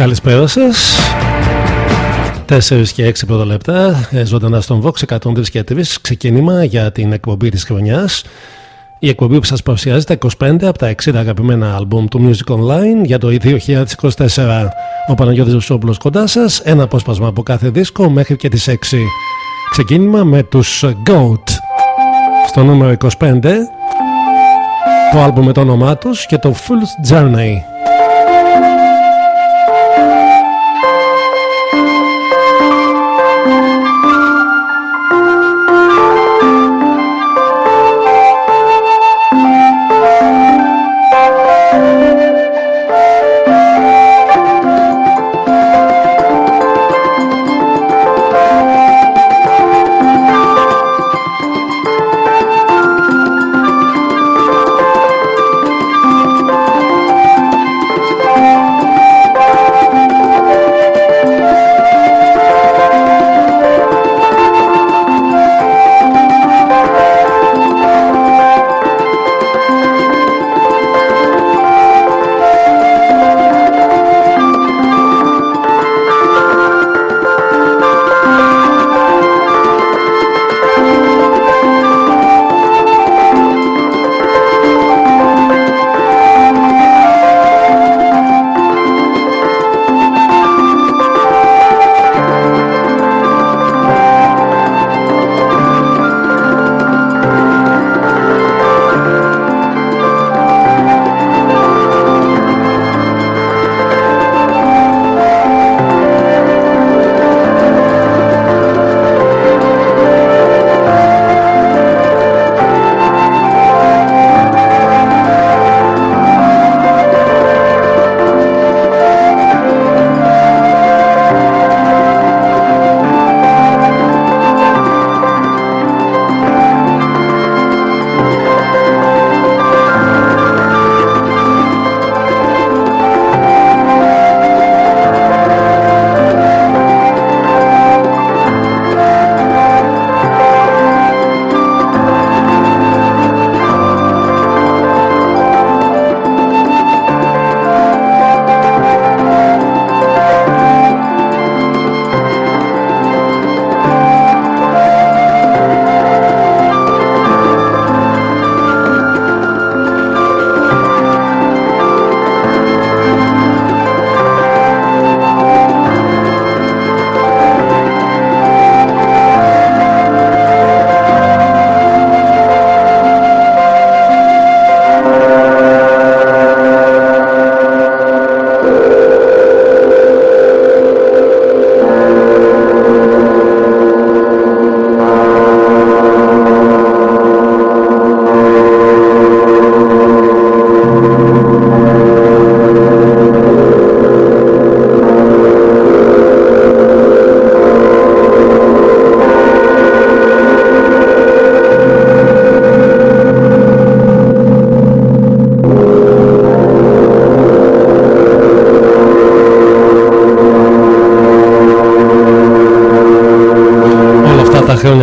Καλησπέρα σας. 4 και 6 πρώτα λεπτά, ε, ζωντανά στον Vox 103 και 3, ξεκίνημα για την εκπομπή της χρονιάς. Η εκπομπή που σας παρουσιάζει τα 25 από τα 60 αγαπημένα άλμπουμ του Music Online για το 2024. Ο Παναγιώτης Βουσόπουλος κοντά σας, ένα απόσπασμα από κάθε δίσκο μέχρι και τις 6. Ξεκίνημα με τους Goat. Στο νούμερο 25, το άλμπουμ με το όνομά τους και το Full Journey.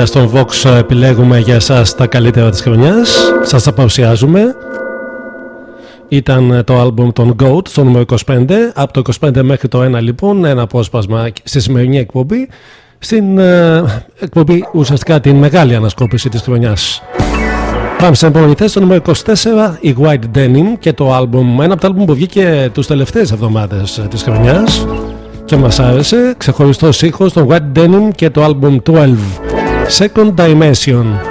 Στον Vox επιλέγουμε για εσάς τα καλύτερα της χρονιάς. Σας τα παρουσιάζουμε. Ήταν το άλμπουμ των GOAT στο νούμερο 25. Από το 25 μέχρι το 1 λοιπόν ένα απόσπασμα στη σημερινή εκπομπή. Στην ε, εκπομπή ουσιαστικά την μεγάλη ανασκόπηση της χρονιάς. Πάμε στην επόμενη θέση, στο νούμερο 24 η White Denim και το άλμπουμ, ένα από τα άλμπουμ που βγήκε τους τελευταίες εβδομάδες της χρονιάς και μας άρεσε, ξεχωριστός ήχος, το White Denim και το άλμπουμ 12. Second Dimension.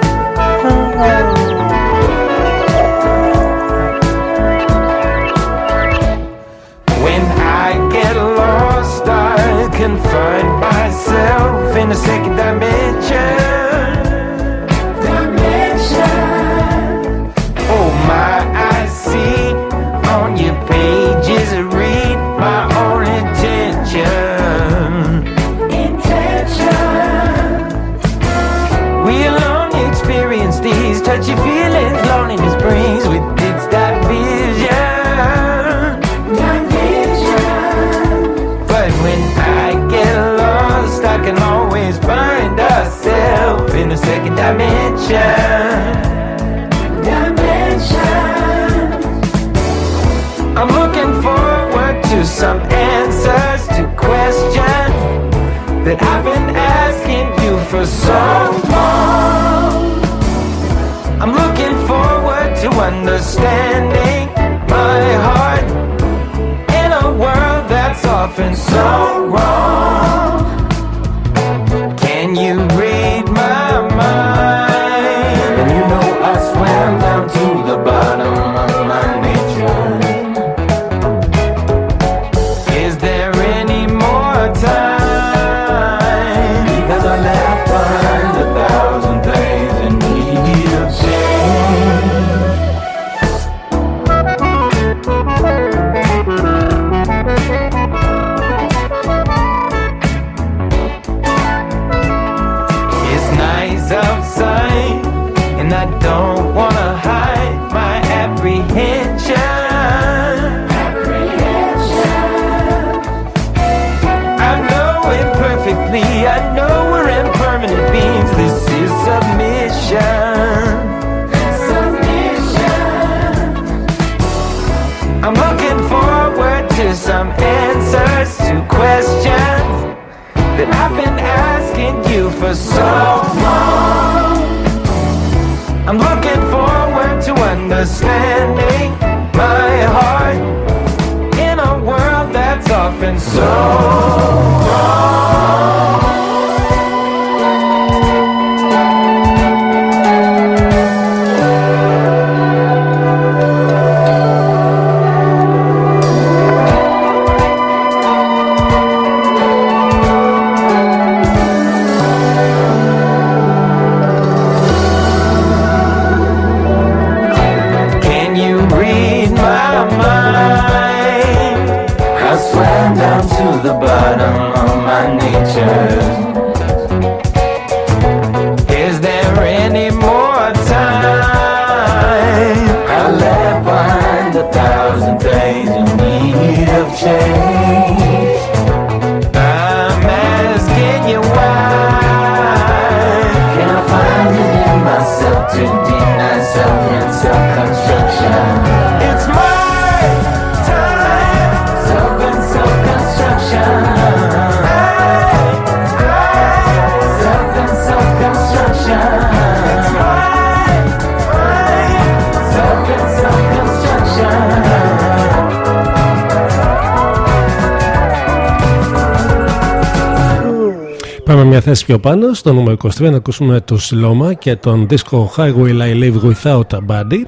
Πάμε μια θέση πιο πάνω στο νούμερο 23 να ακούσουμε το Σλόμα και τον δίσκο Highway I Live Without a Body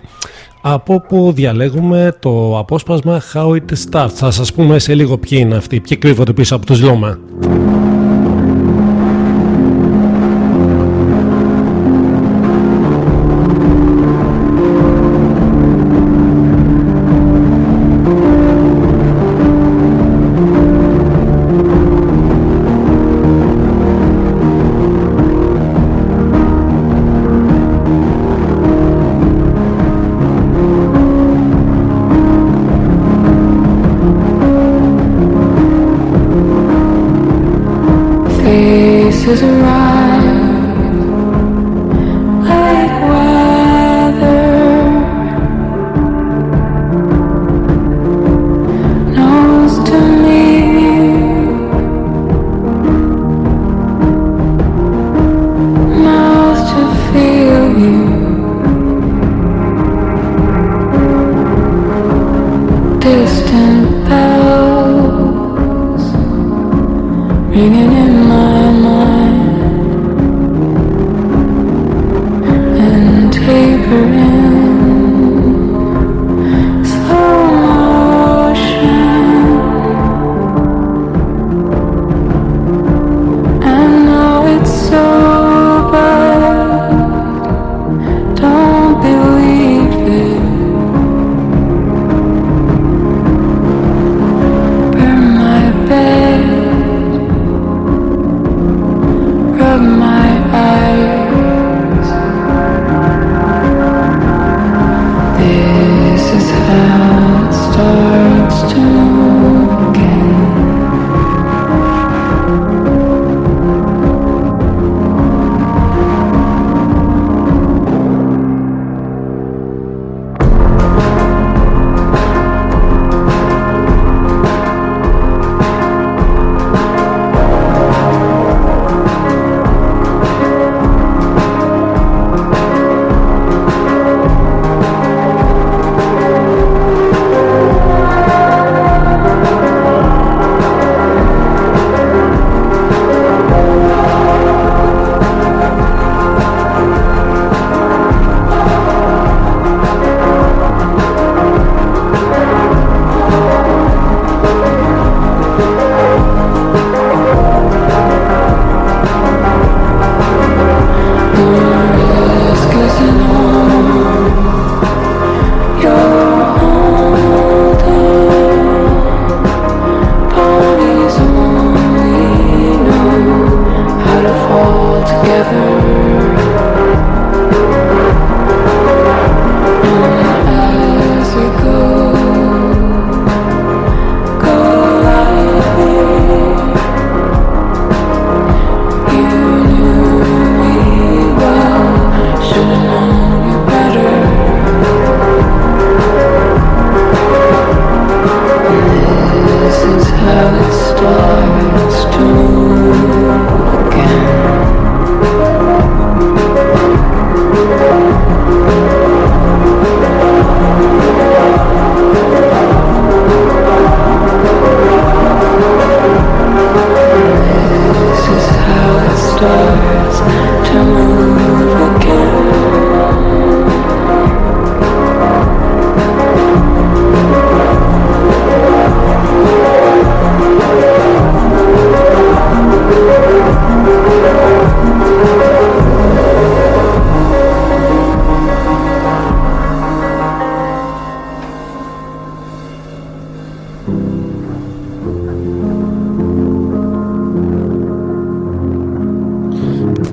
από που διαλέγουμε το απόσπασμα How It Starts. Θα σας πούμε σε λίγο ποιοι είναι αυτοί, ποιοι κρύβονται πίσω από το Σλόμα.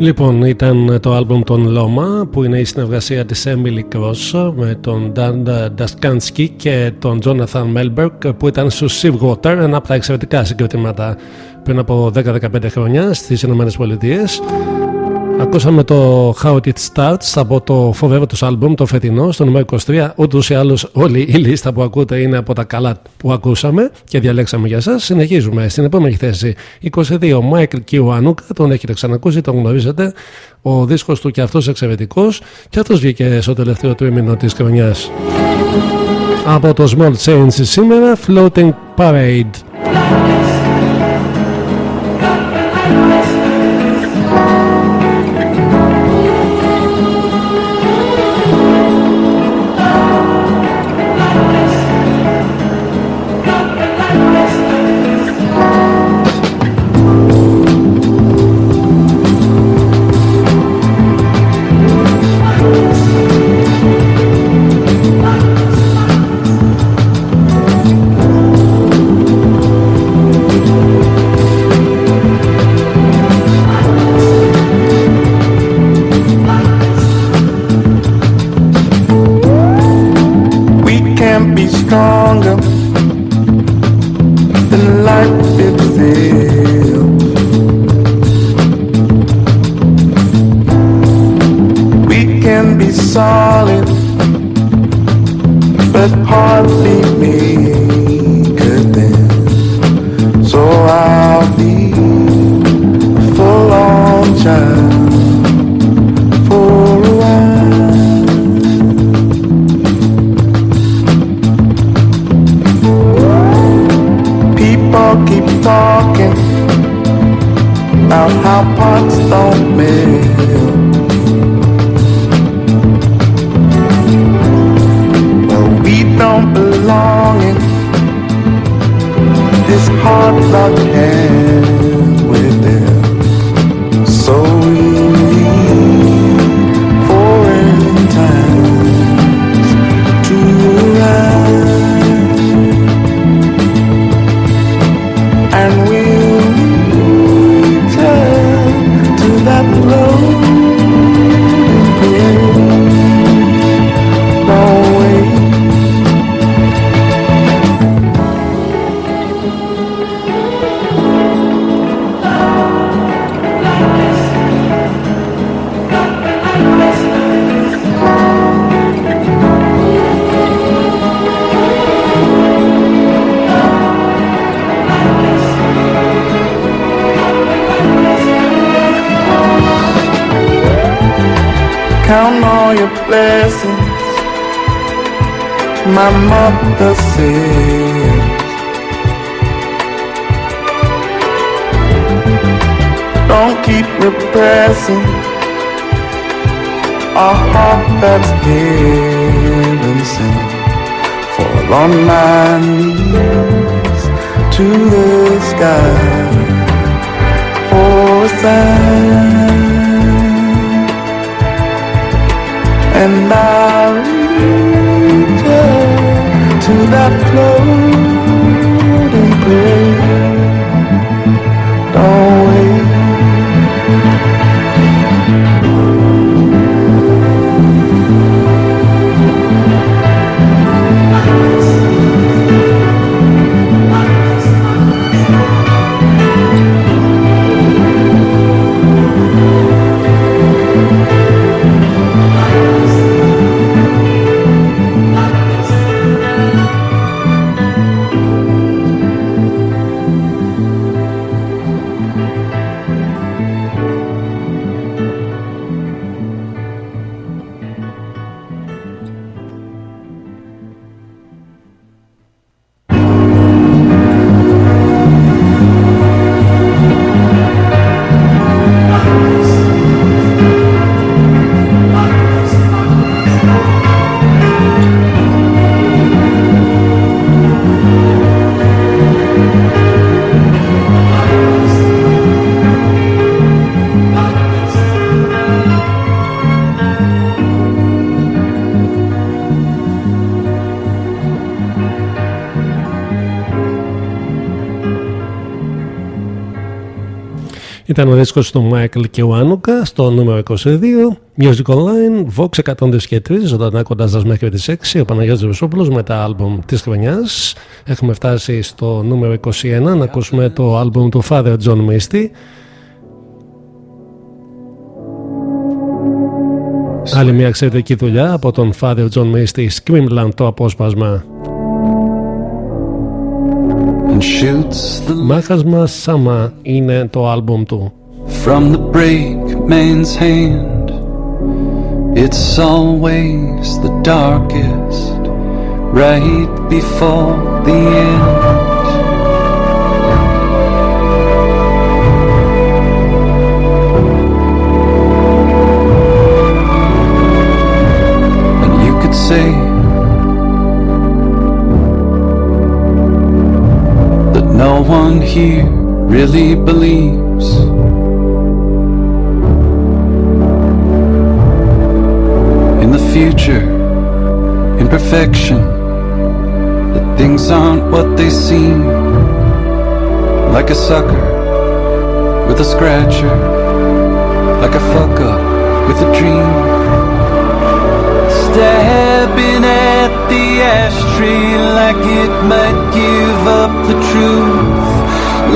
Λοιπόν, ήταν το άλμπουμ των Loma που είναι η συνεργασία της Emily Cross με τον Dan Daskansky και τον Jonathan Melberg που ήταν στο Water, ένα από τα εξαιρετικά συγκροτήματα πριν από 10-15 χρόνια στις Ηνωμένες Πολιτείες. Ακούσαμε το How It Starts από το φοβερό τους άλμπουμ το φετινό στο νούμερο 23. Ούτως ή άλλως όλη η λίστα που ακούτε είναι από τα καλά που ακούσαμε και διαλέξαμε για εσά. Συνεχίζουμε στην επόμενη θέση. 22 Michael Kiwanuka, τον έχετε ξανακούσει, τον γνωρίζετε. Ο δίσκος του και αυτός εξαιρετικός και αυτός βγήκε στο τελευταίο τρίμηνο της χρονιάς. Από το Small Change σήμερα, Floating Parade. Ήταν ο δίσκος του Μάικλ και ο Άνουκα στο νούμερο 22. Music Online, Vox 103 και 3, ζωντανά κοντά σας μέχρι τις 6. Ο Παναγιώτης Βεσόπουλος με τα άλμπουμ της χρονιάς. Έχουμε φτάσει στο νούμερο 21 να ακούσουμε το άλμπουμ του Father John Misty. Άλλη μια εξαιρετική δουλειά από τον Father John Misty, Screamland το απόσπασμα. and shoots the Mahashmashana είναι το album του. From the brakeman's hand It's always the darkest Right before the end here really believes. In the future, in perfection, that things aren't what they seem. Like a sucker with a scratcher, like a fuck up with a dream. Stabbing at the ashtray like it might give up the truth,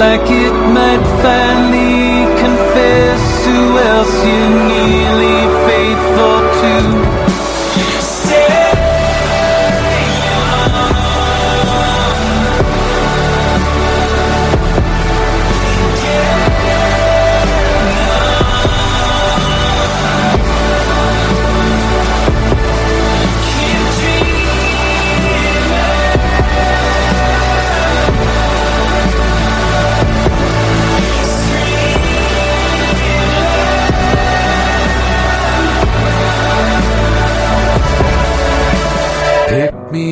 like it might finally confess who else you're nearly faithful to.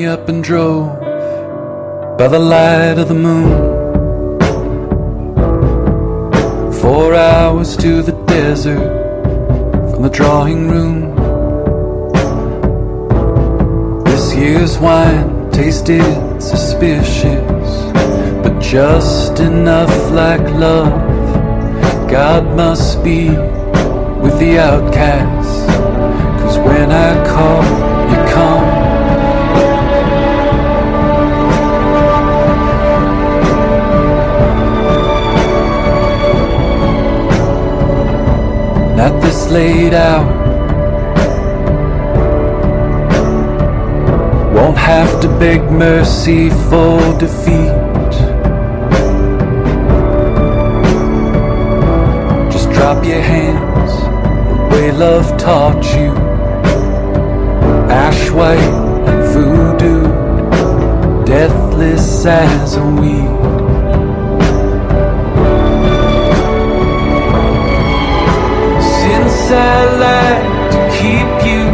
Up and drove by the light of the moon. Four hours to the desert from the drawing room. This year's wine tasted suspicious, but just enough like love. God must be with the outcasts, cause when I call, this late hour. Won't have to beg mercy for defeat. Just drop your hands the way love taught you. Ash white and voodoo, deathless as a weed. I like to keep you.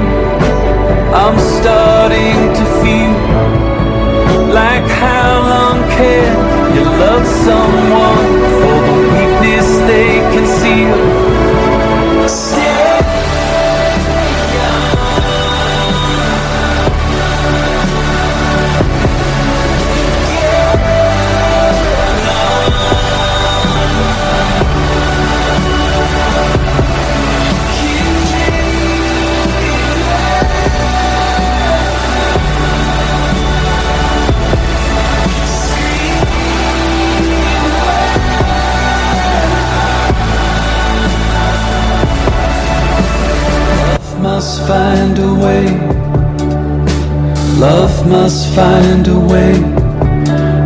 I'm starting to feel like how long can you love someone Love must find a way.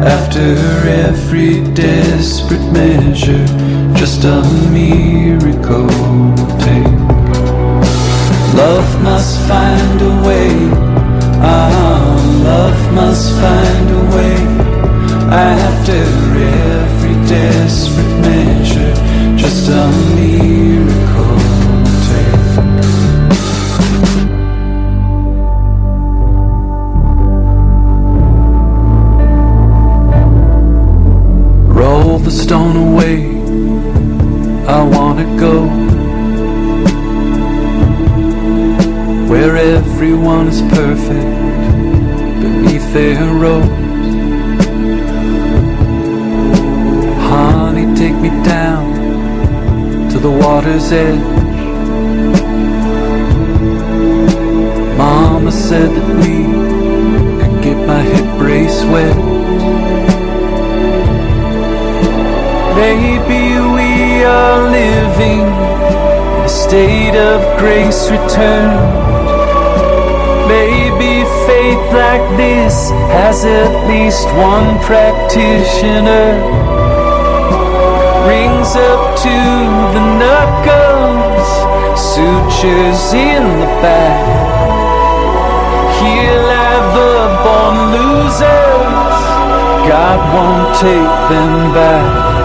After every desperate measure, just a miracle take. Love must find a way. Ah, love must find a way. After every desperate measure, just a miracle the stone away. I wanna go where everyone is perfect beneath their rose. Honey, take me down to the water's edge. Mama said that we could get my hip brace wet. Maybe we are living in a state of grace returned. Maybe faith like this has at least one practitioner. Rings up to the knuckles, sutures in the back. He'll have the born losers, God won't take them back.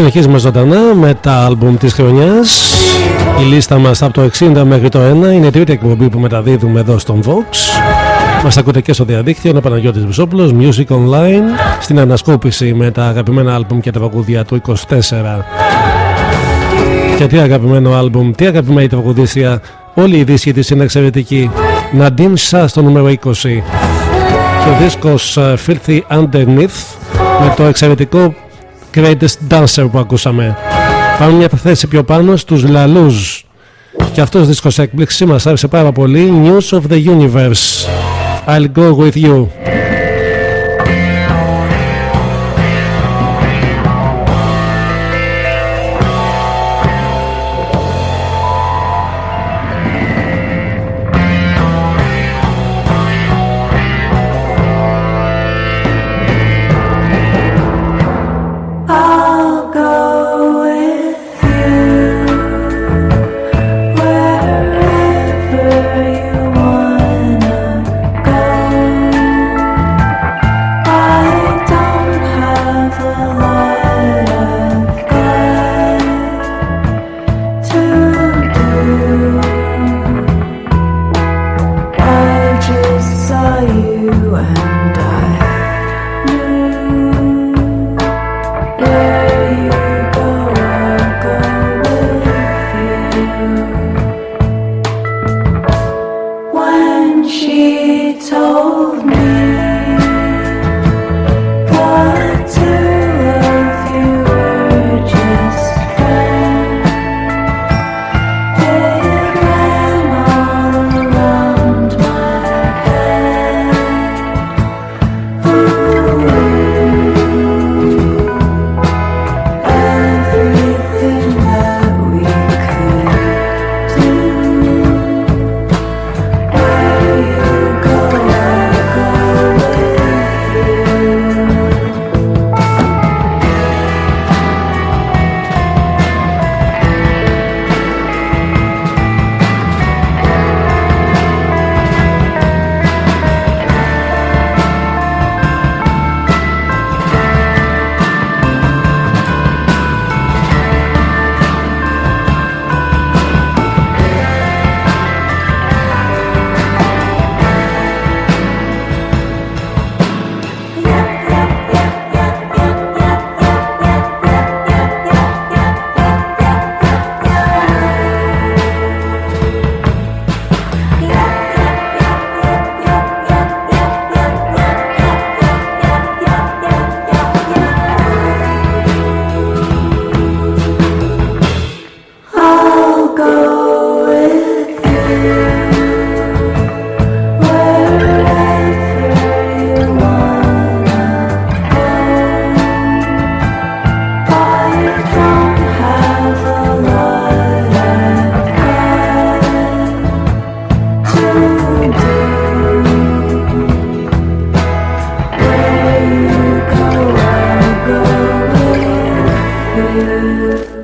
Συνεχίζουμε ζωντανά με τα άλμπουμ της χρονιάς. Η λίστα μας από το 60 μέχρι το 1 Είναι η τρίτη εκπομπή που μεταδίδουμε εδώ στον Vox. Μας ακούτε και στο διαδίκτυο Είναι ο Παναγιώτης Βουσόπουλος Music Online Στην ανασκόπηση με τα αγαπημένα άλμπουμ και τα βαγούδια του 24 Και τι αγαπημένο άλμπουμ Τι αγαπημένη τραγουδίστρια Όλη η δίσκη της είναι εξαιρετική. Nadine Shah στο νούμερο 20 Και ο δίσκος uh, Filthy Underneath με το εξαιρετικό Greatest Dancer που ακούσαμε. Πάμε μια θέση πιο πάνω στους Λαλούς. Και αυτός ο δίσκος έκπληξη μας άρεσε πάρα πολύ. News of the Universe. I'll go with you.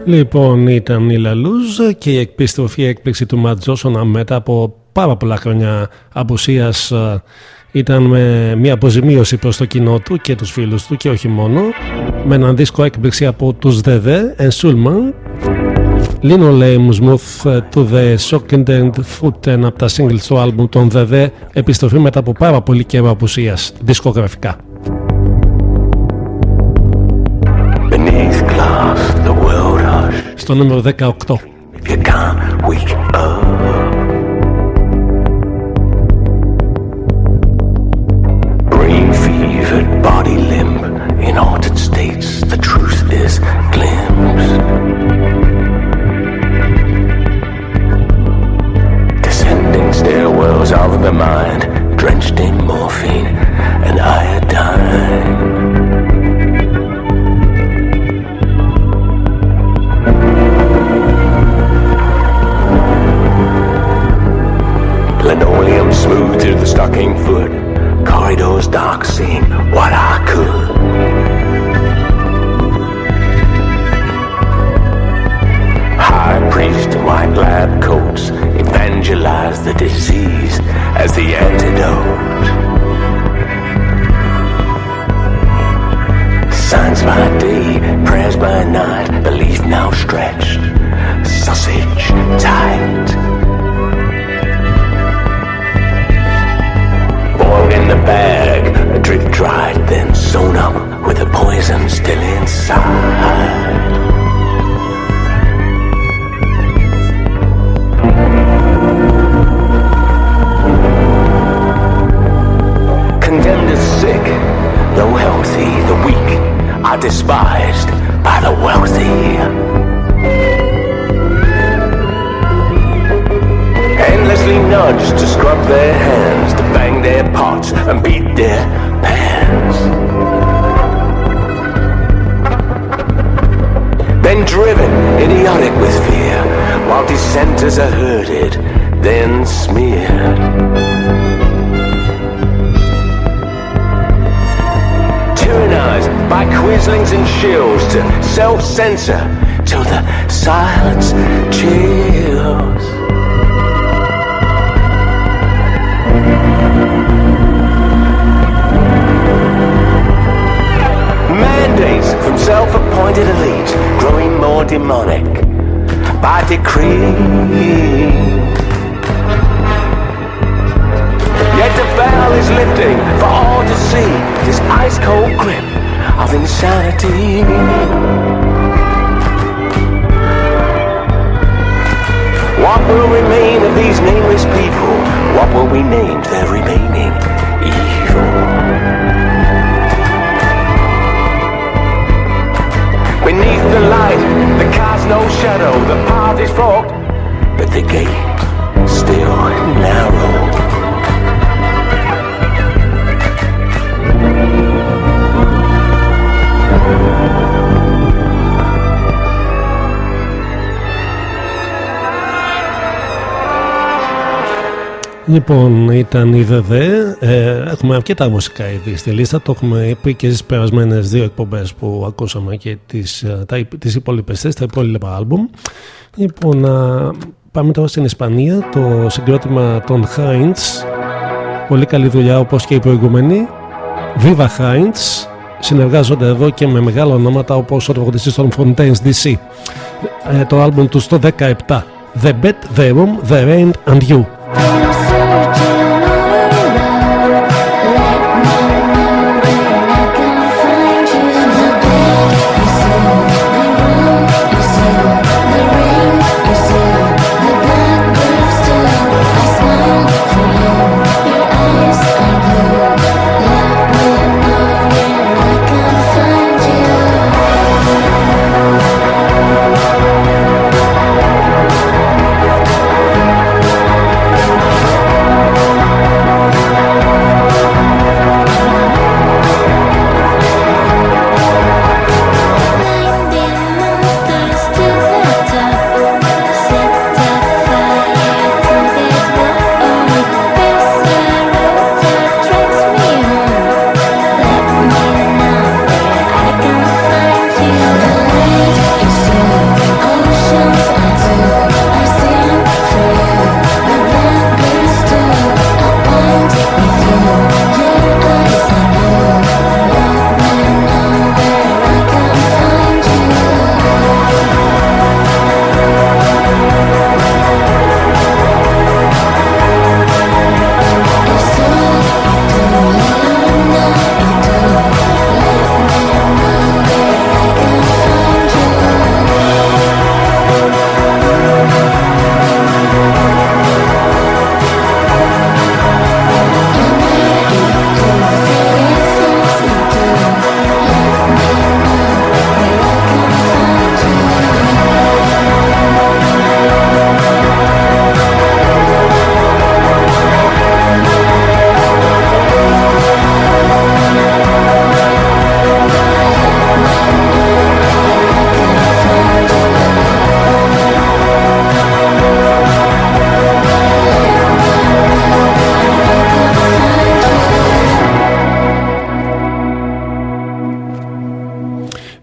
Λοιπόν, ήταν η Λαλούζ και η επιστροφή έκπληξη του Ματζόσονα μετά από πάρα πολλά χρόνια απουσίας ε, ήταν με μια αποζημίωση προς το κοινό του και τους φίλους του και όχι μόνο με έναν δίσκο έκπληξη από τους ΔΕΔΕ Ενσούλμαν Λίνο Λέιμ Smooth to the Shock and Foot ένα από τα singles του άλμπουμ των ΔΕΔΕ επιστροφή μετά από πάρα πολύ καιρό απουσίας δισκογραφικά στο νούμερο 18. What will remain of these nameless people? What will be named their remaining evil? Beneath the light, the car's no shadow, the path is forked, but the gate still narrow. Λοιπόν, ήταν η ΔΔ. Ε, έχουμε αρκετά μουσικά ήδη στη λίστα. Το έχουμε πει και στις περασμένες δύο εκπομπές που ακούσαμε και τις τις υπόλοιπες τα υπόλοιπα άλμπουμ. Λοιπόν, να πάμε τώρα στην Ισπανία. Το συγκρότημα των Heinz. Πολύ καλή δουλειά όπως και οι προηγούμενοι. Viva Heinz. Συνεργάζονται εδώ και με μεγάλα ονόματα όπως ο τραγουδιστής των Fontaines DC. Ε, το άλμπουμ τους στο 17. The Bed, The Room, The Rain and You. Find you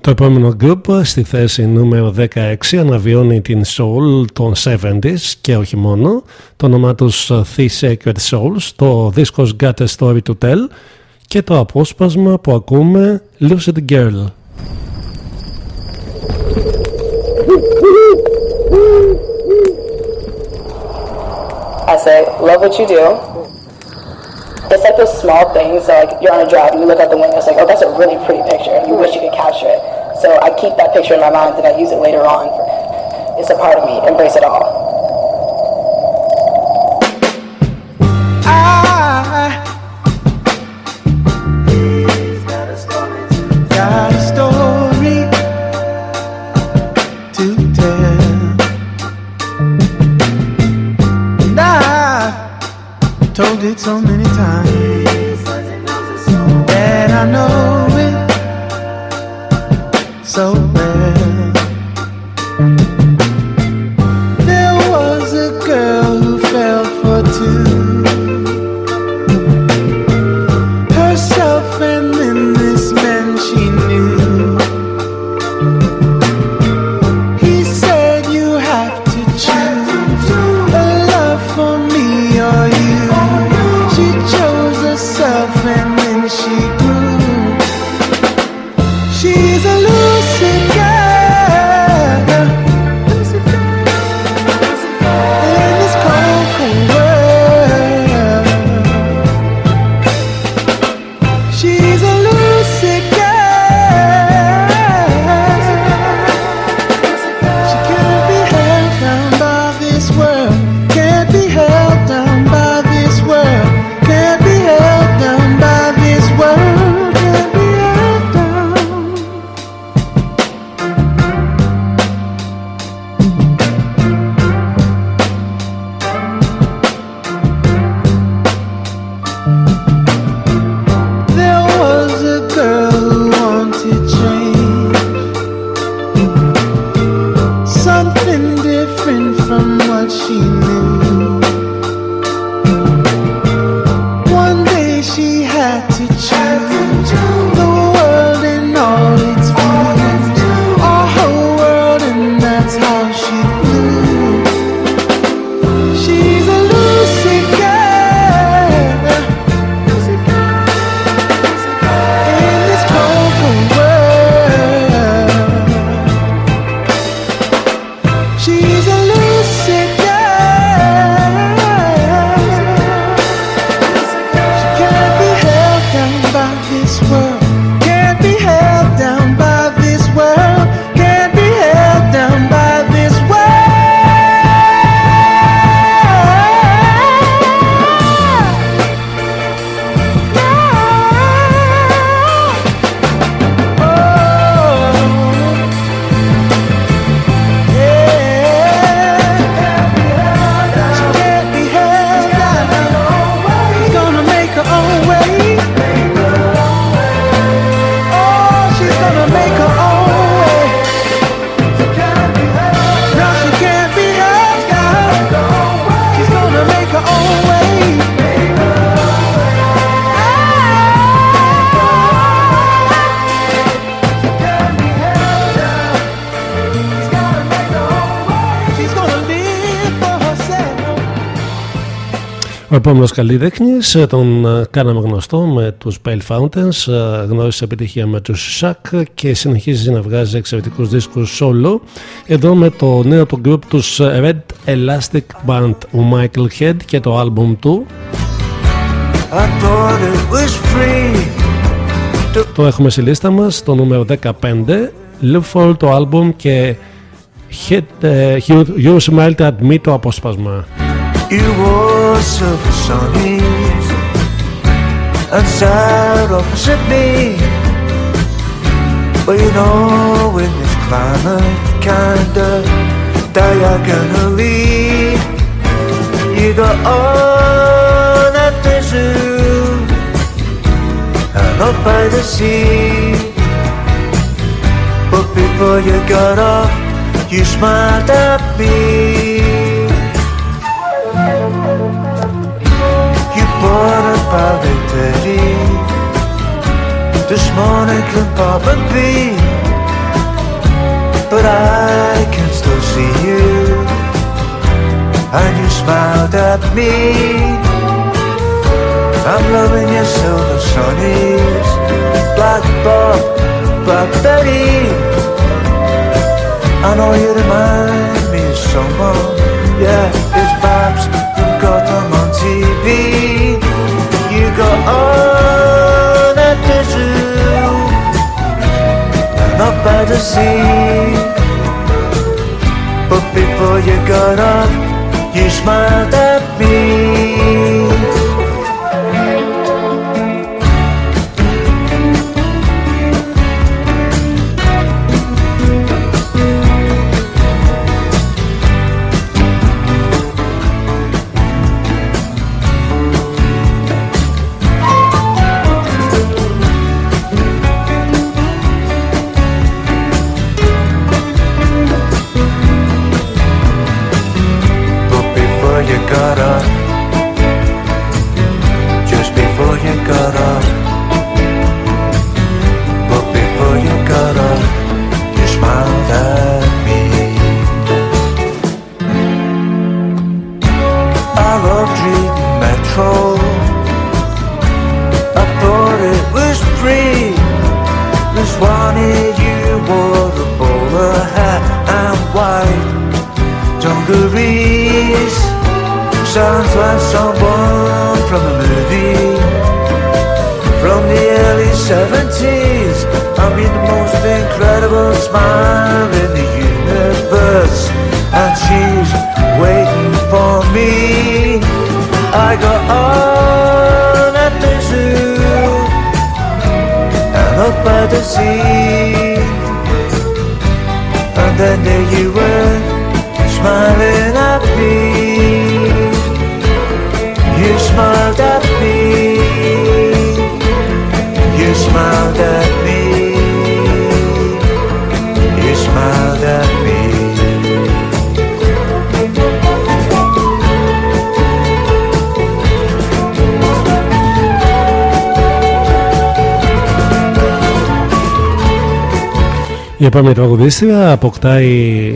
Το επόμενο group στη θέση νούμερο 16 αναβιώνει την soul των 70s και όχι μόνο. Το όνομά τους The Sacred Souls, το δίσκος Got a Story to Tell και το απόσπασμα που ακούμε Lucid Girl. I say, love what you do. It's like those small things, like you're on a drive and you look out the window, it's like, oh, that's a really pretty picture. And you wish you could capture it. So I keep that picture in my mind and I use it later on. It's a part of me. Embrace it all. It so many times. That I know Ο επόμενος καλλιτέχνης τον ε, κάναμε γνωστό με τους Pale Fountains, ε, γνώρισε επιτυχία με τους Shack και συνεχίζει να βγάζει εξαιρετικούς δίσκους solo. Εδώ με το νέο του group τους Red Elastic Band, ο Michael Head και το album του. I thought it was free. Το έχουμε στη λίστα μας, το νούμερο 15. Live for το album και Hit, ε, You, you Smiled at Me το απόσπασμα. You were silver sunny and sat opposite me. But you know, in this climate, kinda diagonally, you got on at the zoo and up by the sea. But before you got off, you smiled at me. دشمانت بعد تری دشمانت لبابت بی But I can still see you And you smiled at me I'm loving your silver sunnies Black Bob, Blackberry I know you remind me of someone Yeah, it's Babs from Gotham on TV you got on the zoo, and up by the sea. But before you got up, you smiled at me. flash on one from a movie from the early 70s. I mean, the most incredible smile in the universe, and she's waiting for me. I got on at the zoo and up by the sea, and then there you were smiling at me. Η επόμενη τραγουδίστρια αποκτάει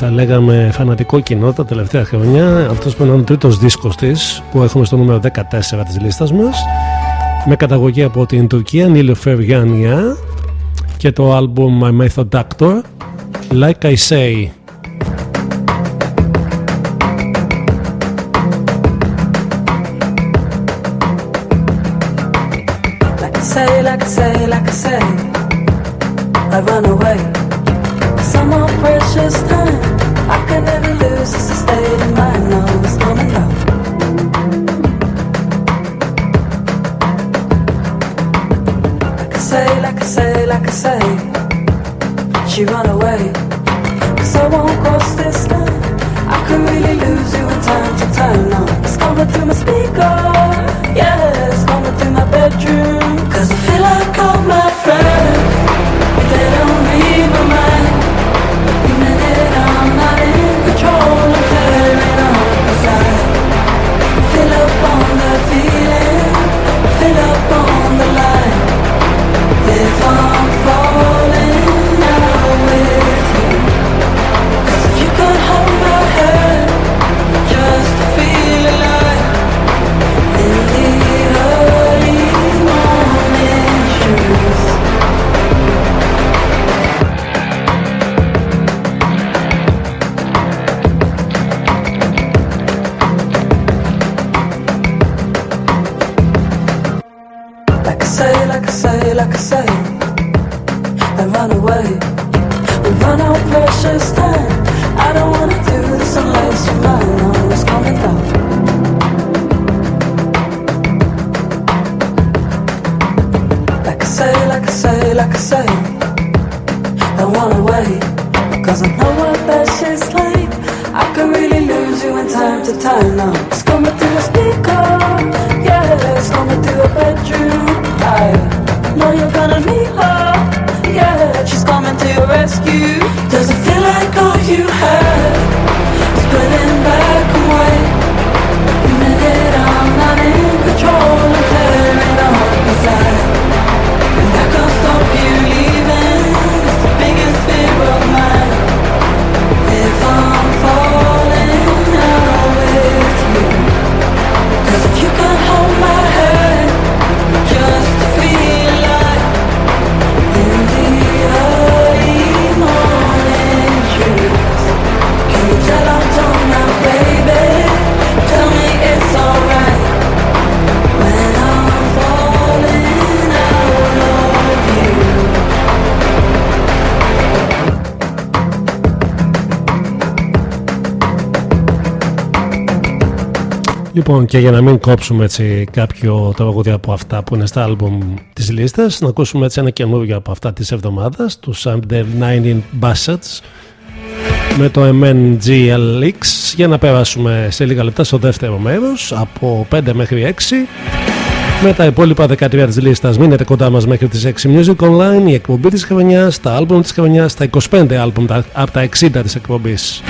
θα λέγαμε φανατικό κοινό τα τελευταία χρόνια. Αυτός που είναι ο τρίτος δίσκος της που έχουμε στο νούμερο 14 της λίστας μας με καταγωγή από την Τουρκία Νίλιο Φεργιάνια και το άλμπουμ My Method Doctor Like I Say. Like I say, like I say, like I say I run away. Some more precious time Cause I can say like I say like I say She run away. So won't cross this line. I could really lose you in time to time. No, it's coming through my speaker. Yeah, it's coming through my bedroom. Cause I feel like all my friends They don't read my mind feeling. Fill up on the line. If I'm falling Λοιπόν, και για να μην κόψουμε έτσι κάποιο τραγούδι από αυτά που είναι στα άλμπουμ της λίστας, να ακούσουμε έτσι ένα καινούργιο από αυτά της εβδομάδας, του Under 19 Bastards, με το MNGLX, για να περάσουμε σε λίγα λεπτά στο δεύτερο μέρος, από 5 μέχρι 6. Με τα υπόλοιπα 13 της λίστας μείνετε κοντά μας μέχρι τις 6 Music Online, η εκπομπή της χρονιάς, τα άλμπουμ της χρονιάς, τα 25 άλμπουμ από τα 60 της εκπομπής.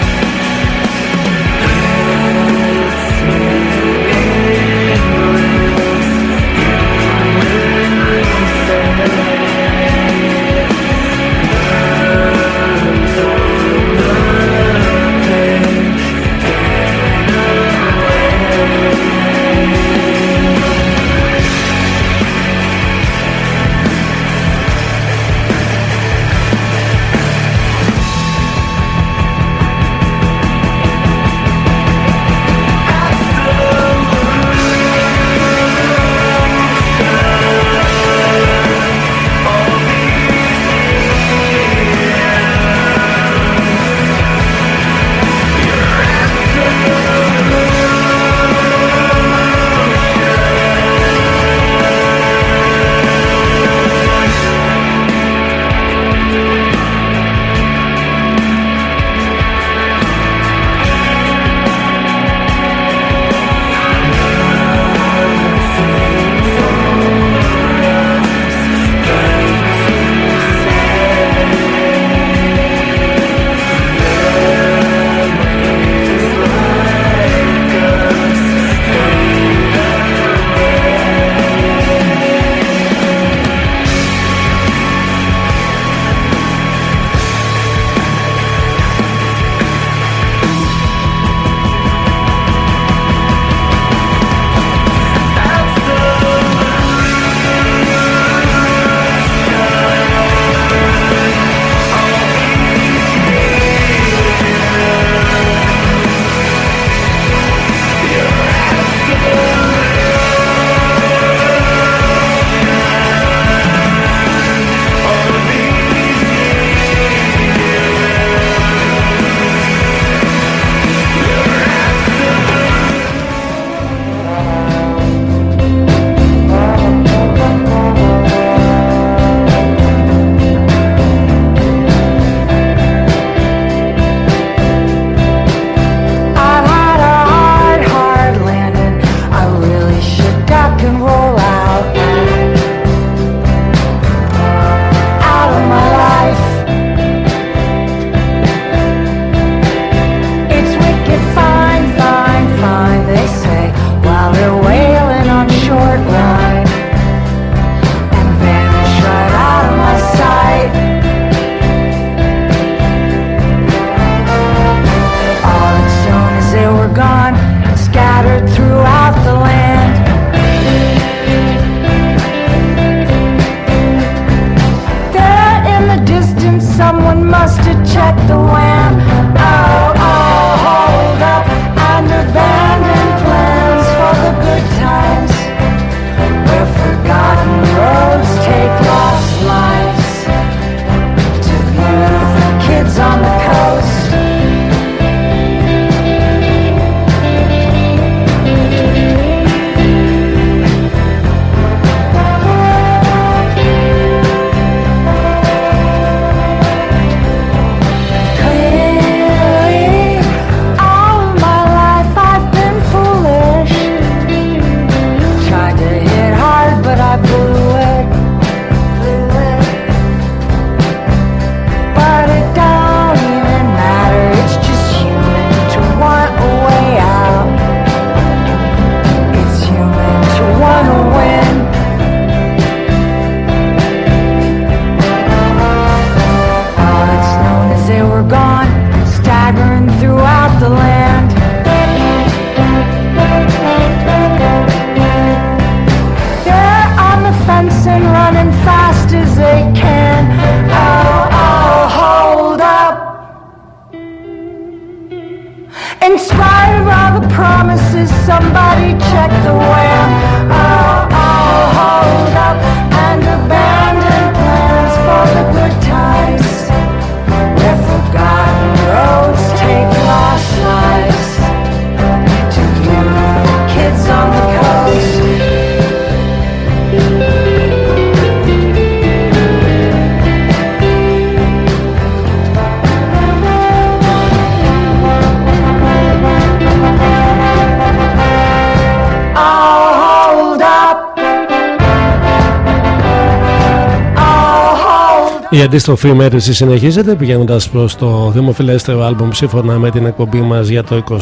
Αντίστροφη μέτρηση συνεχίζεται πηγαίνοντας προς το δημοφιλέστερο άλμπουμ σύμφωνα με την εκπομπή μας για το 24.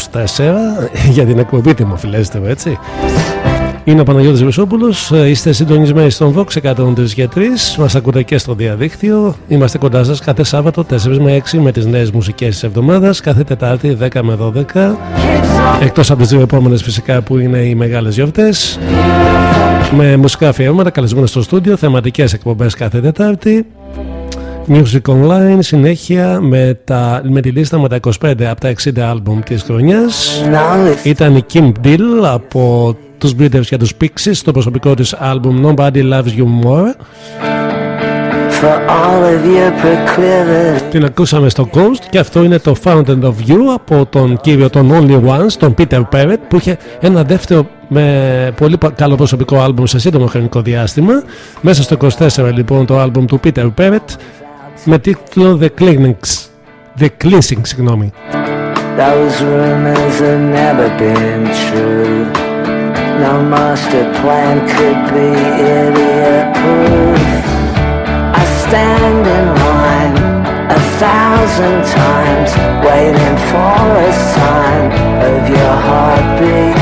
για την εκπομπή δημοφιλέστερο, έτσι. Είναι ο Παναγιώτης Βεσόπουλος, είστε συντονισμένοι στον Vox 103 και 3, μας ακούτε και στο διαδίκτυο, είμαστε κοντά σας κάθε Σάββατο 4 με 6 με τις νέες μουσικές της εβδομάδας, κάθε Τετάρτη 10 με 12, εκτός από τις δύο επόμενες φυσικά που είναι οι μεγάλες γιορτές, με μουσικά αφιέρωματα καλεσμένα στο στούντιο, θεματικές εκπομπές κάθε Τετάρτη, Music Online συνέχεια με, τα, με τη λίστα με τα 25 από τα 60 άλμπουμ της χρονιάς. Ήταν η Kim Deal από τους Breeders και τους Pixies στο προσωπικό της άλμπουμ Nobody Loves You More. Την ακούσαμε στο Ghost και αυτό είναι το Fountain of You από τον κύριο των Only Ones, τον Peter Perrett που είχε ένα δεύτερο με πολύ καλό προσωπικό άλμπουμ σε σύντομο χρονικό διάστημα. Μέσα στο 24 λοιπόν το άλμπουμ του Peter Perrett με τίτλο The Cleanings The Cleansing, συγγνώμη Those rumors have never been true No master plan could be idiot proof I stand in line a thousand times Waiting for a sign of your heartbeat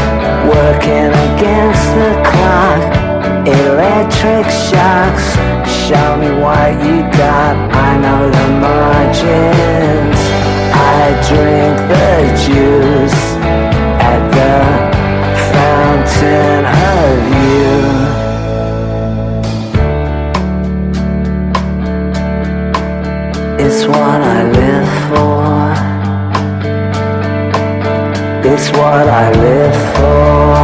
Working against the clock Electric shocks Show me what you got I know the margins I drink the juice At the fountain of you. It's what I live for. It's what I live for.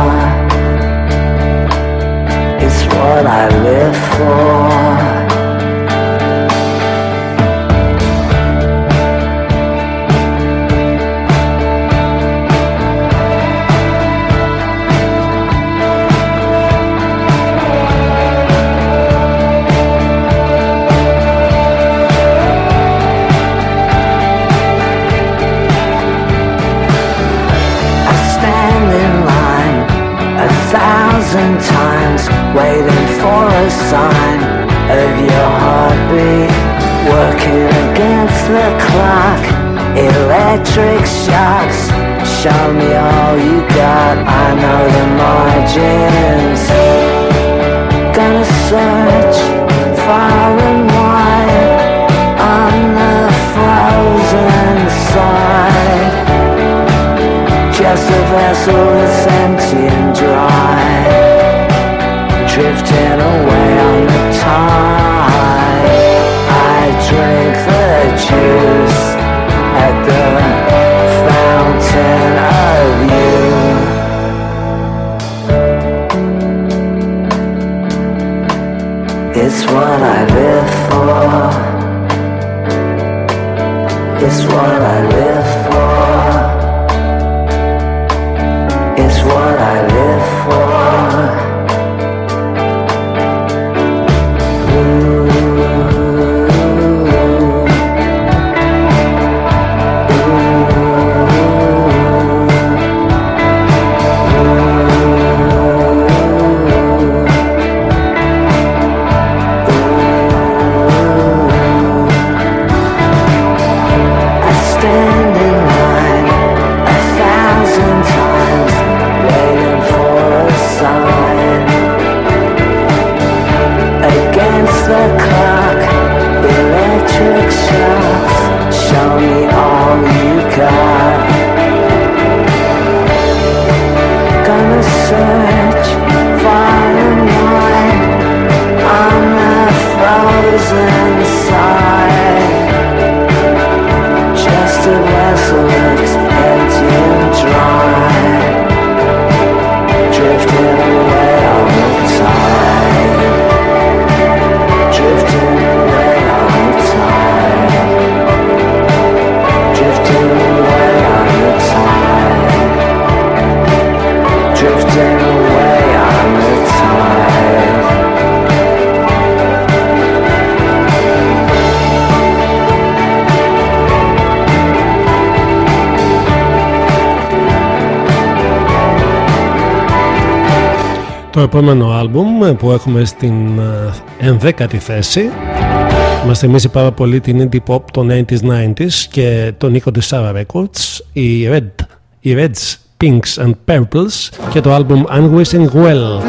It's what I live for waiting for a sign of your heartbeat, working against the clock. Electric shocks, show me all you got. I know the margins. Gonna search far and wide on the frozen side. Just a vessel that's empty and dry Drifting away on the tide. I drink the juice at the fountain of you. It's what I live for. It's what I live for. It's what I επόμενο άλμπουμ που έχουμε στην ε, ενδέκατη θέση Μας θυμίσει πάρα πολύ την indie pop των 90s, 90s και τον ήχο της Sarah Records, η Red, οι Reds, Pinks and Purples και το album Unwishing Well.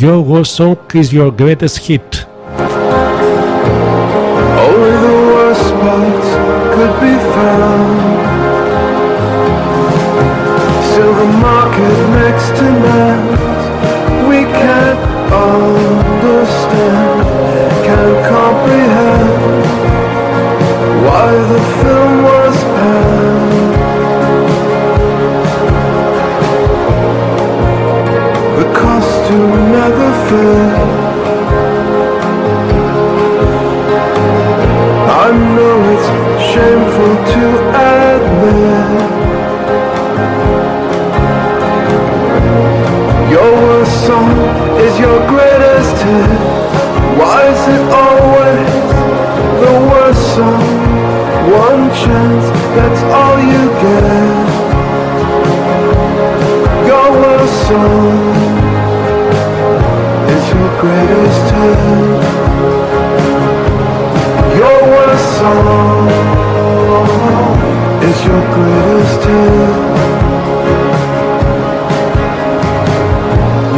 Your worst song is your greatest hit. Only the worst spots could be found. Market makes demands your greatest your worst song is your greatest.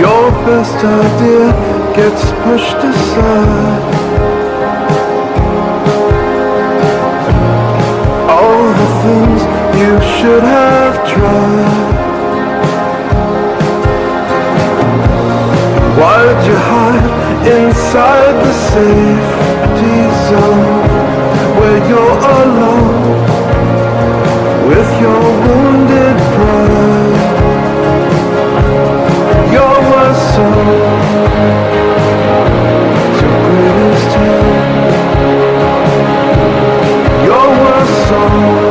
Your best idea gets pushed aside. All the things you should have tried. Why'd you hide inside the safety zone where you're alone with your wounded pride? Your worst song is your greatest hit. Your worst song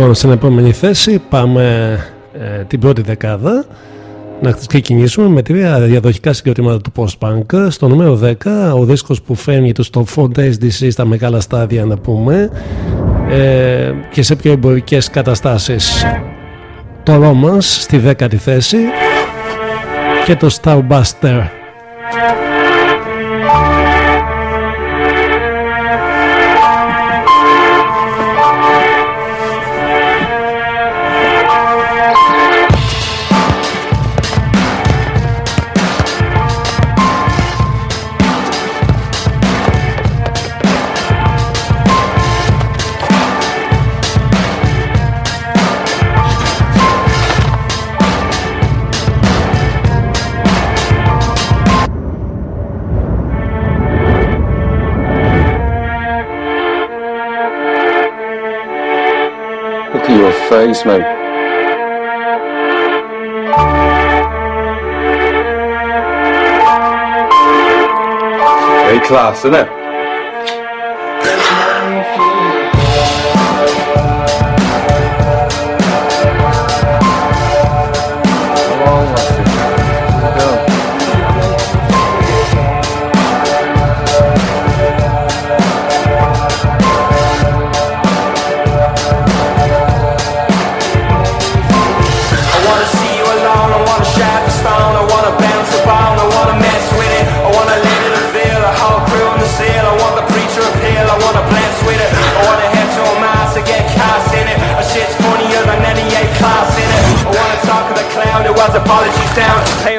Λοιπόν, στην επόμενη θέση πάμε ε, την πρώτη δεκάδα να ξεκινήσουμε με τρία διαδοχικά συγκροτήματα του post-punk. Στο νούμερο 10, ο δίσκος που φέρνει τους στο 4 Days DC στα μεγάλα στάδια να πούμε ε, και σε πιο εμπορικές καταστάσεις. Το Romance στη δέκατη θέση και το Starbuster. Face, mate. Very class, isn't it?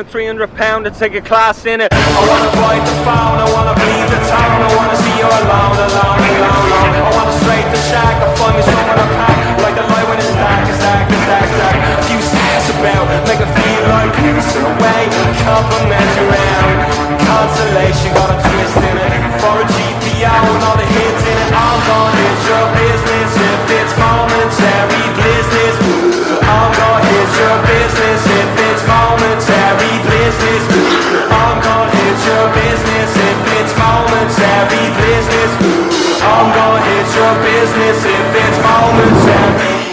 Down. Paying 300 pound to take a class in it. I wanna ride the phone, I wanna bleed the town, I wanna see you alone, alone, alone, alone. I wanna straight the shack, I find me someone to pack, like the light when it's stack, it's stack, it's stack, stack. A few stacks about, make it feel like peace away, compliment around. Consolation, got a twist in it, for a GPO and all the hits in it. I'm gonna hit your business if it's momentary business. I'm gonna hit your business if it's momentary momentary business. I'm gonna hit your business if it's momentary.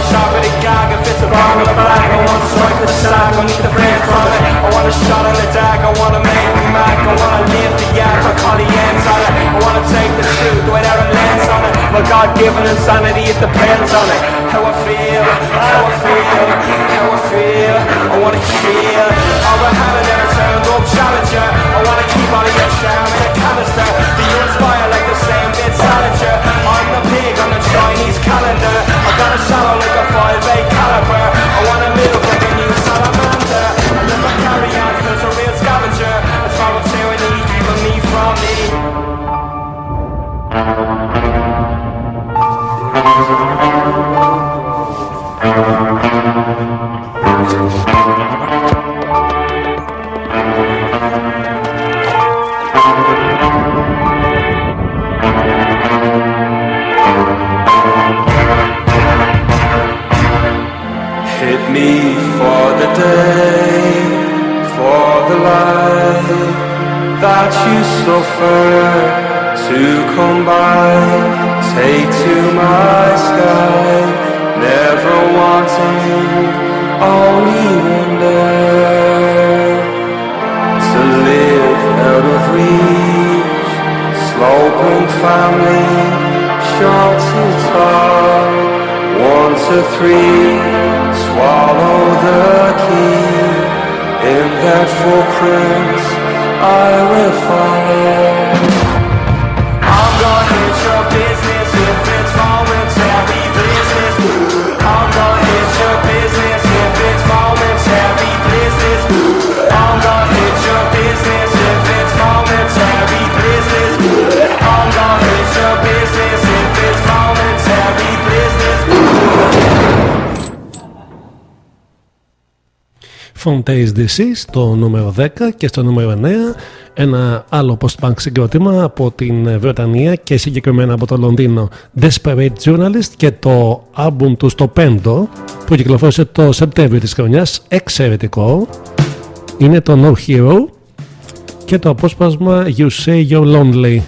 I chop it a gag if it's a bong of black. I wanna strike the sack, I need the flame from it. I want a shot in the dag, I wanna make me mac. I wanna live the yak, I call the ends on it. I wanna take the truth without a lens on it. My God given insanity, it depends on it. How I feel, how I feel, how I feel. I wanna kill. I'm a hammer never turned up challenger. I wanna keep all of your charm in a canister. Do you inspire like the same bit Salinger? I'm the pig on the Chinese calendar. I got a shallow like a 5 caliber. I wanna move like a new salamander. I live my carry on cause a real scavenger. It's my tyranny, keeping me from me. Me for the day, for the light that you suffer to come by. Take to my sky, never wanting, only wonder to live out of reach. Sloping family, short to tall, one to three, swallow the key. In that footprint, I will follow. I'm gonna hit your business Fontaine DC στο νούμερο 10 και στο νούμερο 9 ένα άλλο post-punk συγκρότημα από την Βρετανία και συγκεκριμένα από το Λονδίνο. Desperate Journalist και το άλμπουμ του στο πέμπτο που κυκλοφόρησε το Σεπτέμβριο της χρονιάς εξαιρετικό. Είναι το No Hero και το απόσπασμα You Say You're Lonely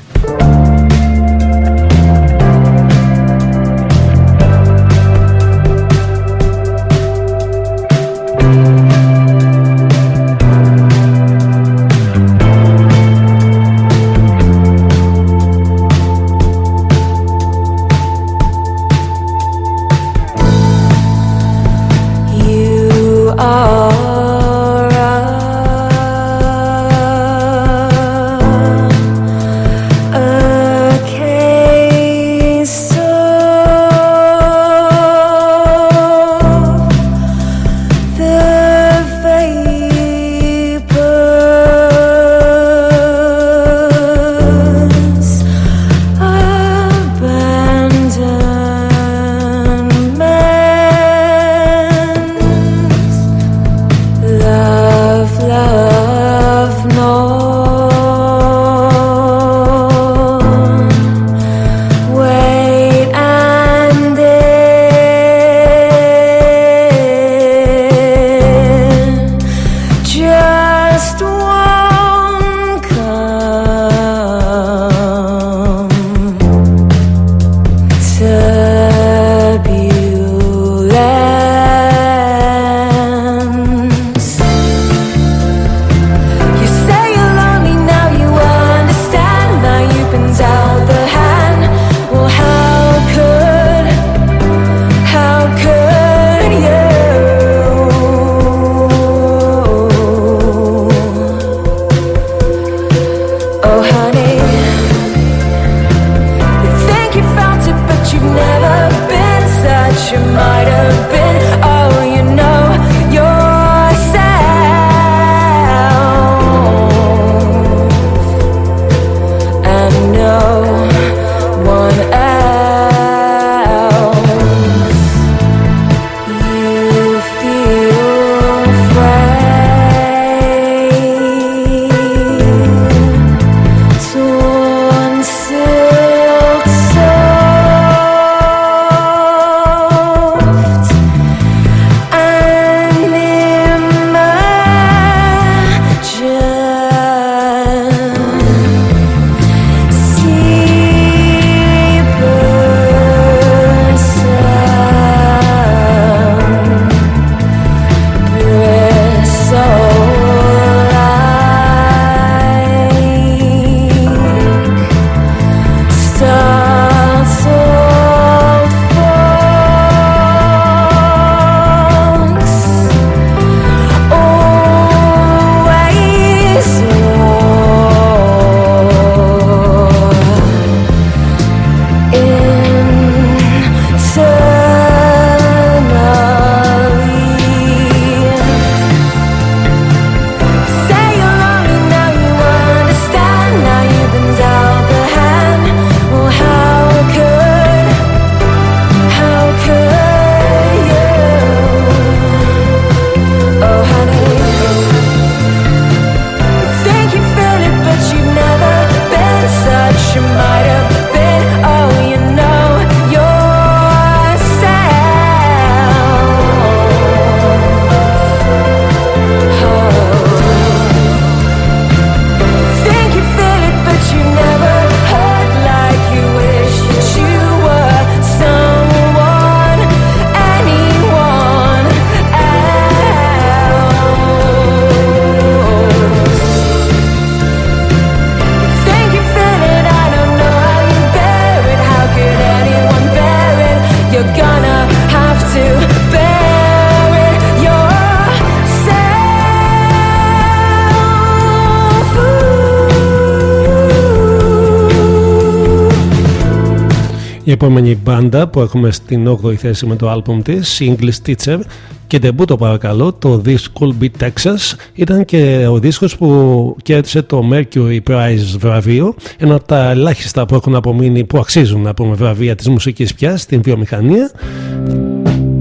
Η επόμενη μπάντα που έχουμε στην 8η θέση με το άλμπουμ της, English Teacher. Και το παρακαλώ, το This Cool Beat Texas. Ήταν και ο δίσκος που κέρδισε το Mercury Prize βραβείο. Ένα από τα ελάχιστα που έχουν απομείνει που αξίζουν να πούμε βραβεία της μουσικής πια στην βιομηχανία.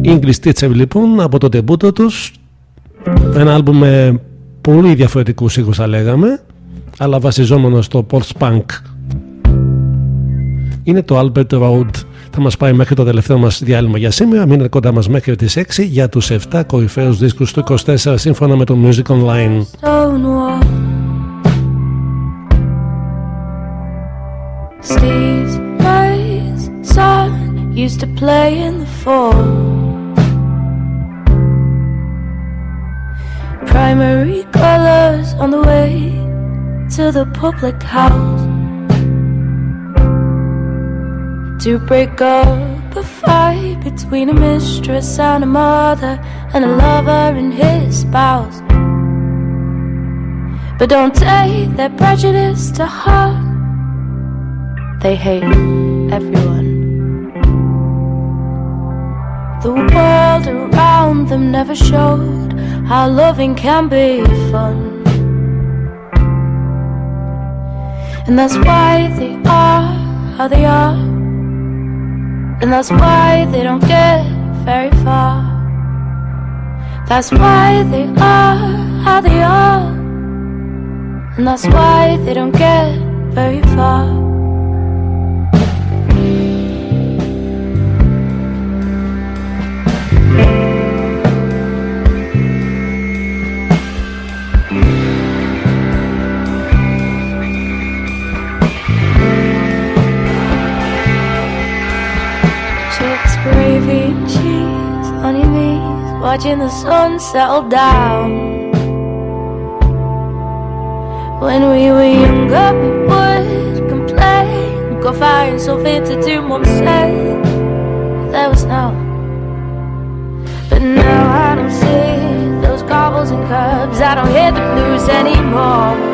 English Teacher λοιπόν από το τεμπούτο τους. Ένα άλμπουμ με πολύ διαφορετικούς ήχους θα λέγαμε αλλά βασιζόμενο στο post-punk είναι το Albert Road. Θα μας πάει μέχρι το τελευταίο μας διάλειμμα για σήμερα. Μείνετε κοντά μας μέχρι τις 6 για τους 7 κορυφαίους δίσκους του 24 σύμφωνα με το Music Online. Steve's son used to play in the fall. Primary colors on the way to the public house to break up a fight between a mistress and a mother and a lover and his spouse. But don't take their prejudice to heart. They hate everyone. The world around them never showed how loving can be fun. And that's why they are how they are. And that's why they don't get very far. That's why they are how they are. And that's why they don't get very far. Watching the sun settle down. When we were younger, we would complain, go find something to do, mom said. There was no. But now I don't see those gobbles and curbs, I don't hear the blues anymore.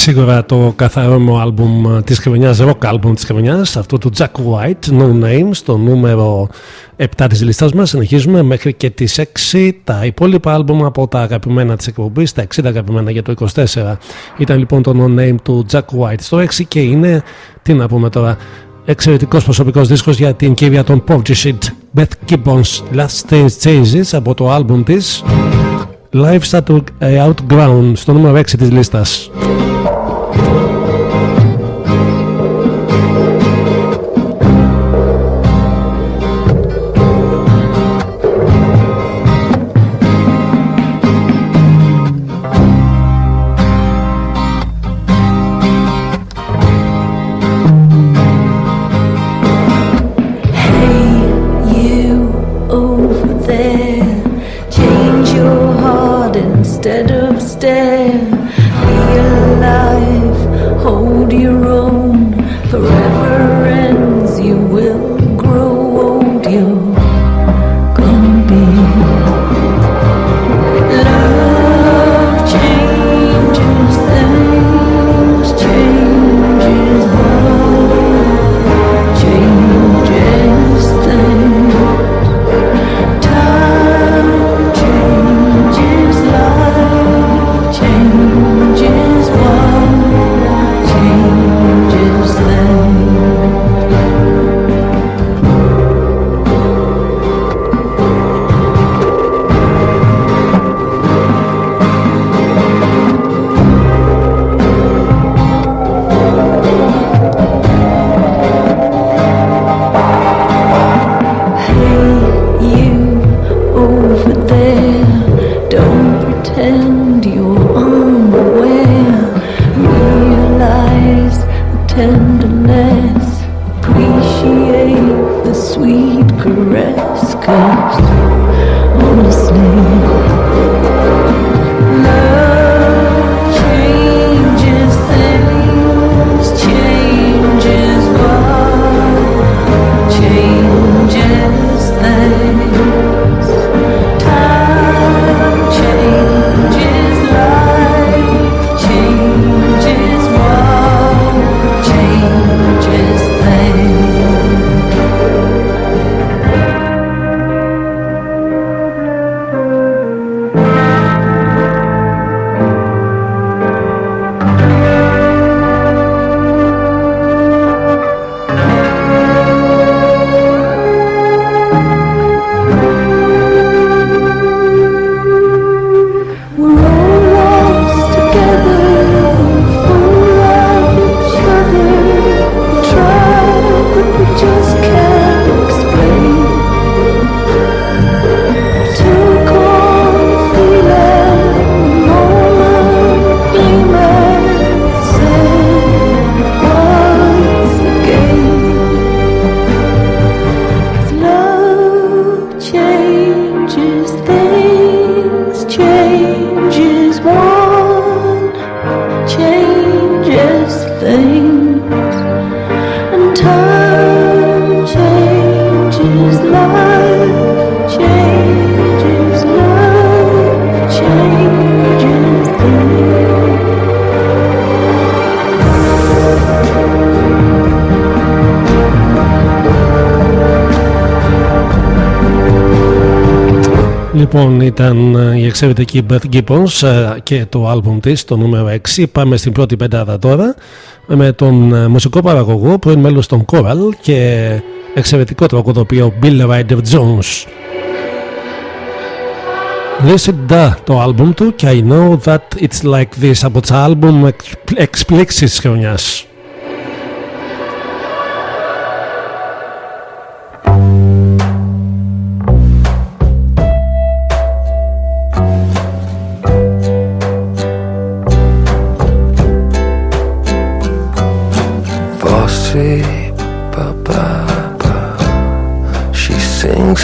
Σίγουρα το καθαρό άλμπουμ της χρονιάς, rock άλμπουμ της χρονιάς, αυτό του Jack White, No Names, το νούμερο 7 της λίστας μας. Συνεχίζουμε μέχρι και τις 6 τα υπόλοιπα άλμπουμ από τα αγαπημένα της εκπομπής, τα 60 αγαπημένα για το 24. Ήταν λοιπόν το No Name του Jack White στο 6 και είναι, τι να πούμε τώρα, εξαιρετικός προσωπικός δίσκος για την κύρια των Portishead, Beth Gibbons Last Stage Changes από το άλμπουμ της Live Outground στο νούμερο 6 της λίστας. Oh! Ήταν ε, η εξαιρετική Beth Gibbons ε, και το άλμπουμ της, το νούμερο 6. Πάμε στην πρώτη πεντάδα τώρα με τον ε, μουσικό παραγωγό που είναι μέλος των Coral και εξαιρετικό τραγουδοποιό Bill Ryder Jones. Listen Da το άλμπουμ του και I know that it's like this από τα άλμπουμ εκπλήξεις χρονιάς.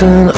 And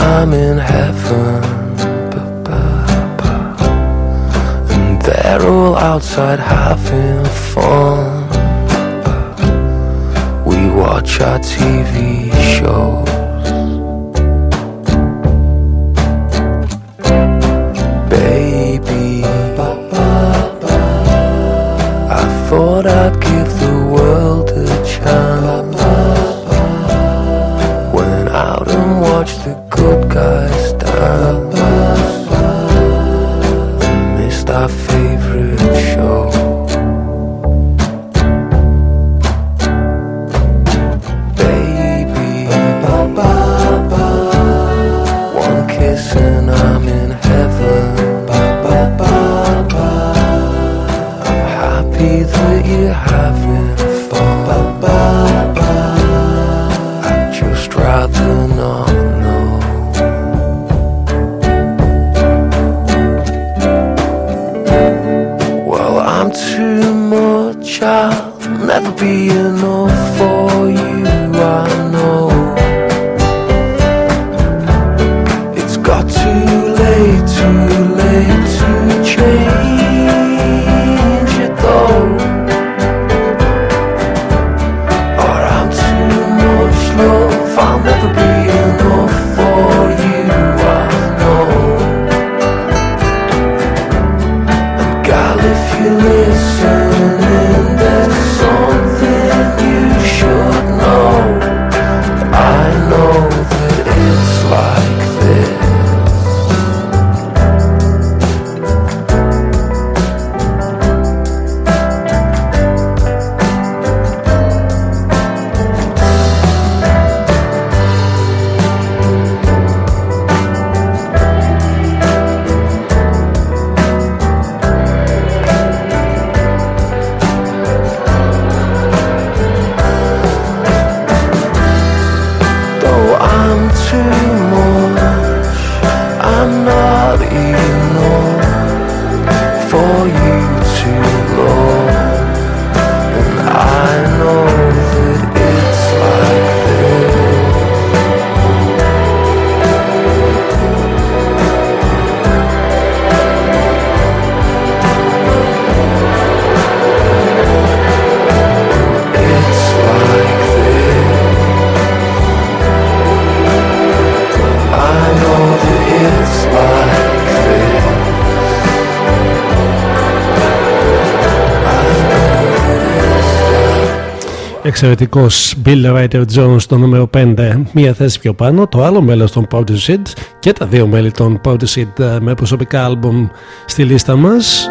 Εξαιρετικός Bill Ryder Jones στο νούμερο 5 μία θέση πιο πάνω, το άλλο μέλος των Portishead και τα δύο μέλη των Portishead ε, με προσωπικά άλμπουμ στη λίστα μας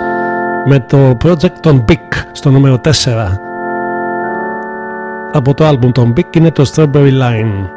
με το project των Big στο νούμερο 4 από το άλμπουμ των Big είναι το Strawberry Line.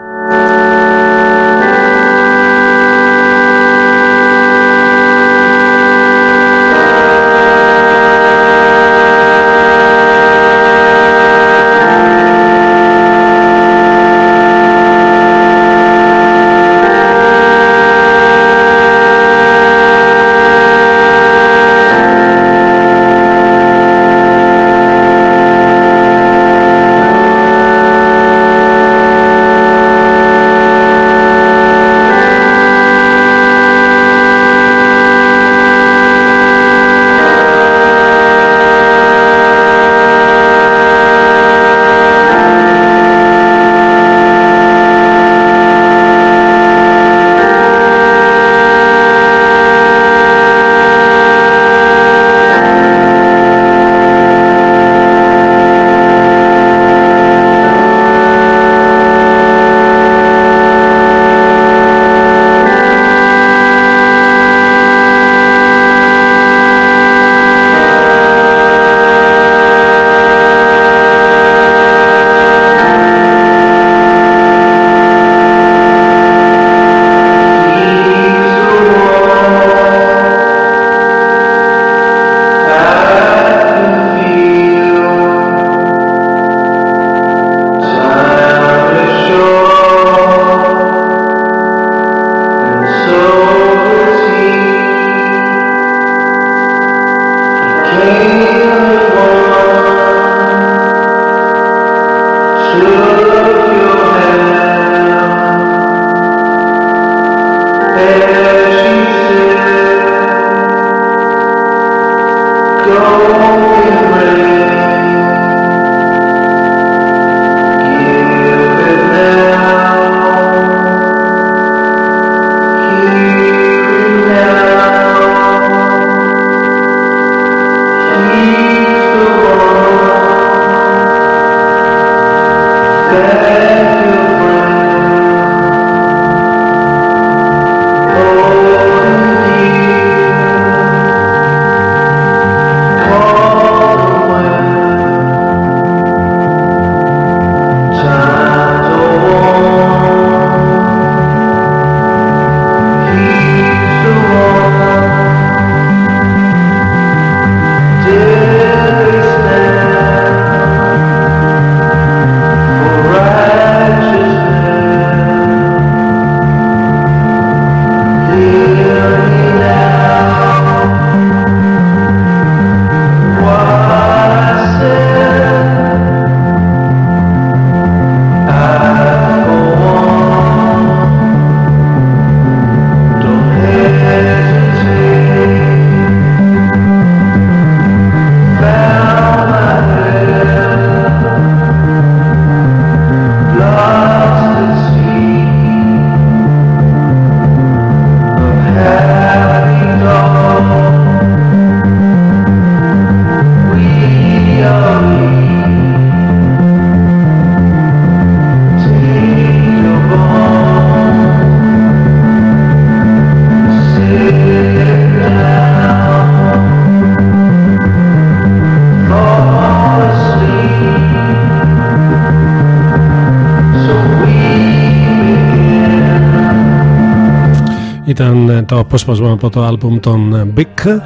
Ήταν ε, το απόσπασμα από το άλμπουμ των ε, Big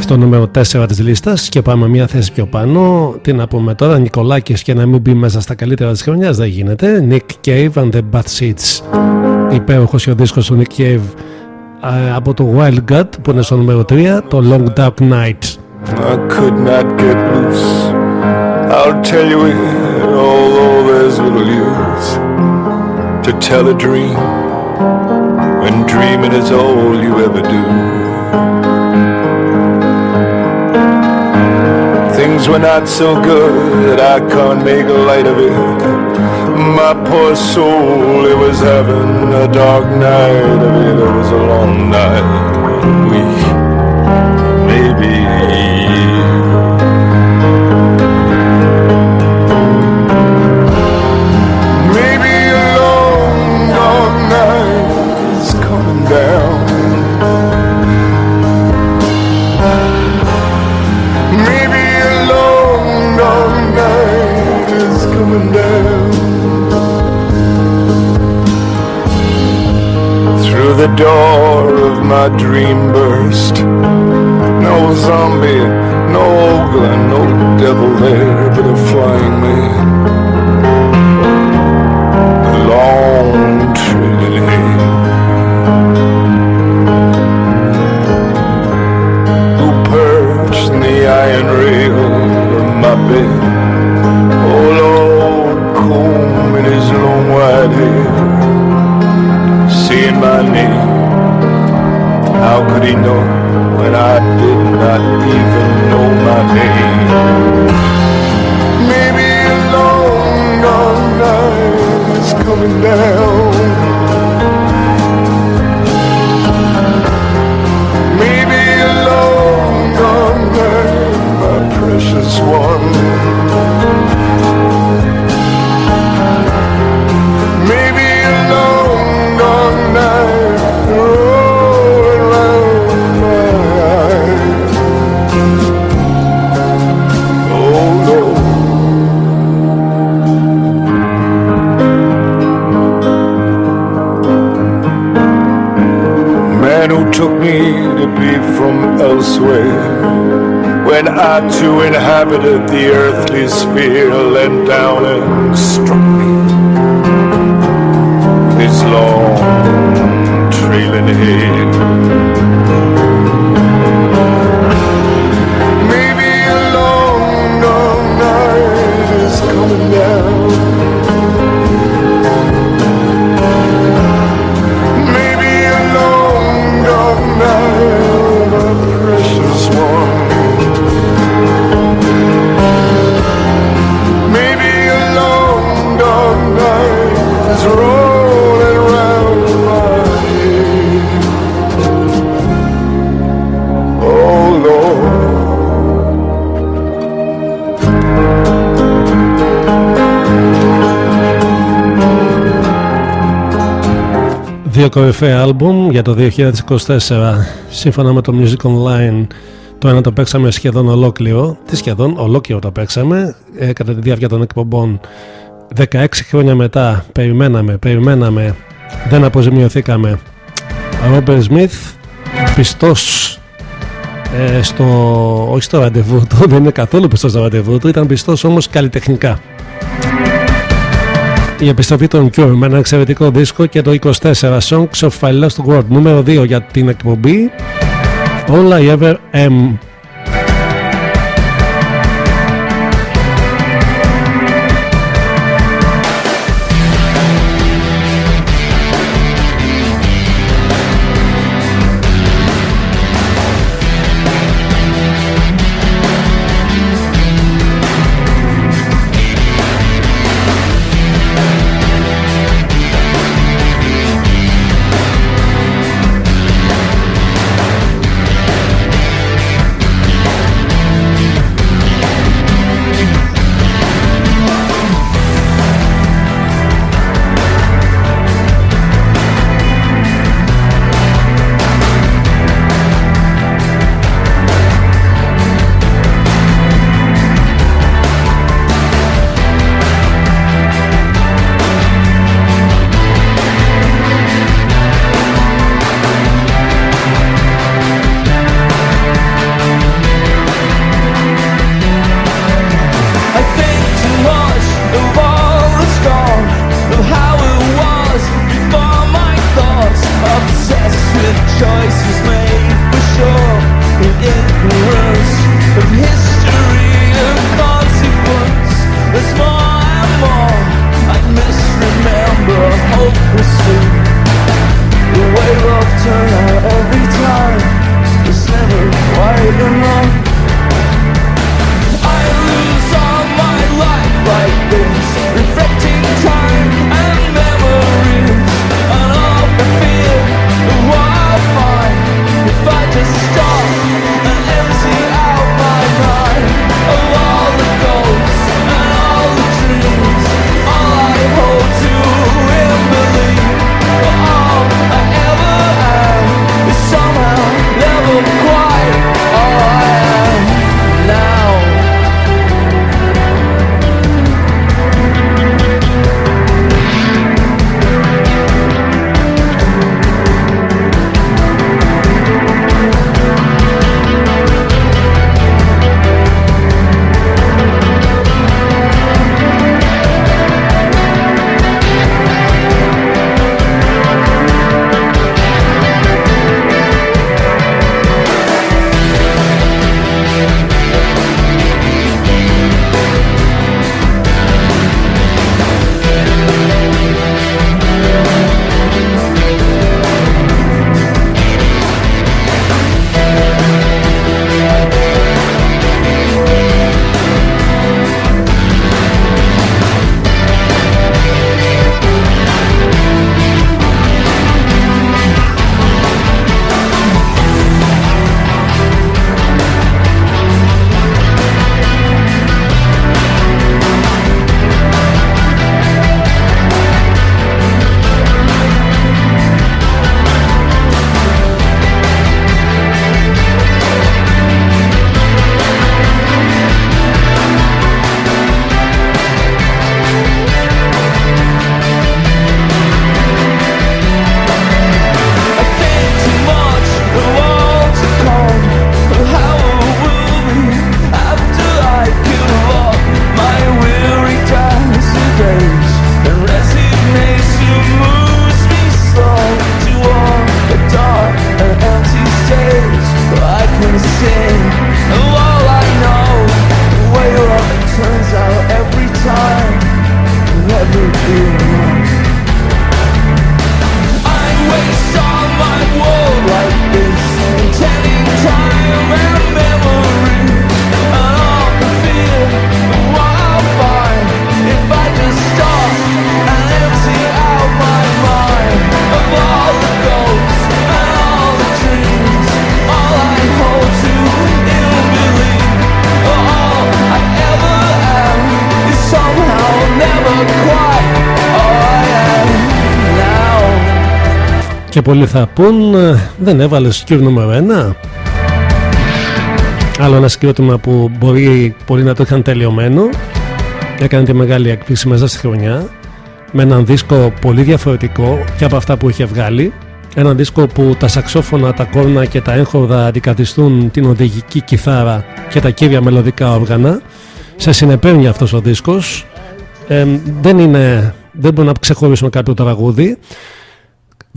στο νούμερο 4 της λίστας. Και πάμε μια θέση πιο πάνω. Τι να πούμε τώρα Νικολάκης και να μην μπει μέσα στα καλύτερα της χρονιάς δεν γίνεται. Nick Cave and the Bad Seeds. Υπέροχος ο δίσκος του Nick Cave ε, από το Wild God που είναι στο νούμερο 3 το Long Dark Night. I could not get loose. I'll tell you it although there's little use to tell a dream when dreaming is all you ever do. Things were not so good, I can't make light of it. My poor soul, it was having a dark night of it. It was a long night, week, maybe Maybe door of my dream burst. No zombie, no ogre, no devil there, but a flying man who perched in the iron rail of my bed. Oh Lord, in his long white hair, He know when I did not even know my name? Maybe a long, long night is coming down. Maybe a long, long night, my precious one. Elsewhere. When I too inhabited the earthly sphere, leant down and struck me. His long trailing hair. Maybe a long, long night is coming down. Oh Lord. Δύο κορυφαία άλμπουμ για το 2024 σύμφωνα με το Music Online το ένα το παίξαμε σχεδόν ολόκληρο τι σχεδόν ολόκληρο το παίξαμε ε, κατά τη διάρκεια των εκπομπών. 16 χρόνια μετά περιμέναμε, περιμέναμε δεν αποζημιωθήκαμε. Ρόμπερ Σμιθ πιστός ε, στο, όχι στο ραντεβού του δεν είναι καθόλου πιστός στο ραντεβού του ήταν πιστός όμως καλλιτεχνικά. Η επιστροφή των Cure με ένα εξαιρετικό δίσκο και το 24 Songs of I Lost World νούμερο 2 για την εκπομπή. All I Ever Am πολλοί θα πούν, «Ε, δεν έβαλες κύριο νούμερο 1. Άλλο ένα συγκρότημα που μπορεί πολύ να το είχαν τελειωμένο. Έκανε τη μεγάλη έκπληξη μέσα στη χρονιά. Με έναν δίσκο πολύ διαφορετικό και από αυτά που είχε βγάλει. Ένα δίσκο που τα σαξόφωνα, τα κόρνα και τα έγχορδα αντικαθιστούν την οδηγική κιθάρα και τα κύρια μελωδικά όργανα. Σε συνεπέρνει αυτός ο δίσκος. Ε, δεν είναι, δεν μπορούμε να ξεχωρίσουμε κάποιο τραγούδι.